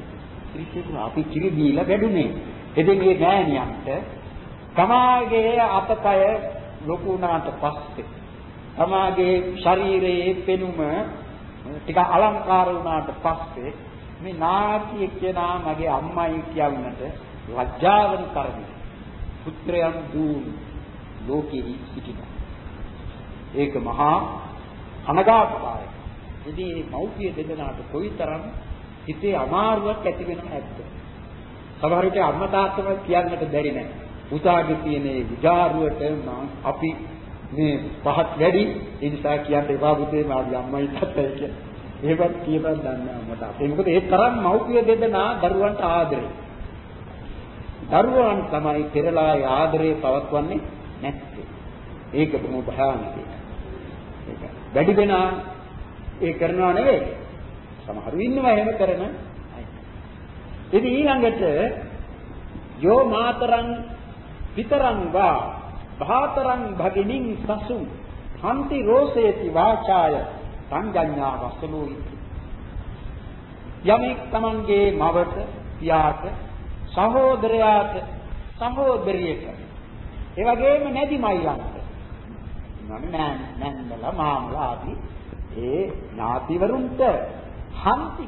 කිරි දුවා අපි කිරි දීලා වැඩුණේ. එදින මේ මෑණියන්ට තමාගේ අතපය ලොකු වුණාට පස්සේ තමාගේ ශරීරයේ පෙනුම ටික අලංකාර වුණාට පස්සේ මේ නාට්‍ය කියනා මගේ අම්මයි කියන්නට ලැජ්ජාවෙන් තරමේ පුත්‍රයන් දූ ලෝකෙහි සිටිනවා. ඒක මහා අනගාතකාරයි. ඉතින් මේ මෞපිය දෙදෙනාට කොයිතරම් හිතේ අමාරුවක් ඇති වෙනවද නැද්ද? සමහර විට අම්මා තාත්තම කියන්නට බැරි නැහැ. පුතාගේ තියෙන ඒ විජාරුවට අපි මේ පහත් වැඩි ඒ නිසා කියන්න එපා පුතේ මාගේ අම්මයි තාත්තයි කියලා. ඒවත් කියපන් දන්නේ අම්මට. ඒ මොකද ඒ තරම් මෞපිය දෙදෙනා දරුවන්ට ආදරේ. දරුවන් තමයි පෙරලා ආදරේ පවත්වන්නේ නැත්තේ. ඒක බොහොම භයානකයි. ඒක වැඩි දෙනා ඒ කරනවා නෙවෙයි. සමහරු ඉන්නවා එහෙම කරන අය. ඉතින් ඊළඟට යෝ මාතරං පිතරං වා භාතරං භගිනින් සසු හන්ති රෝසේති වාචාය සංජඤ්ඤා වසලෝයි යමෙක් තමන්ගේ මවට පියාට සහෝදරයාට සහෝදරියට ඒ වගේම නැදි මයිලන්ට නෑ නෑන්දලා මාමලා ආදී ඒ ඥාතිවරුන්ට හන්ති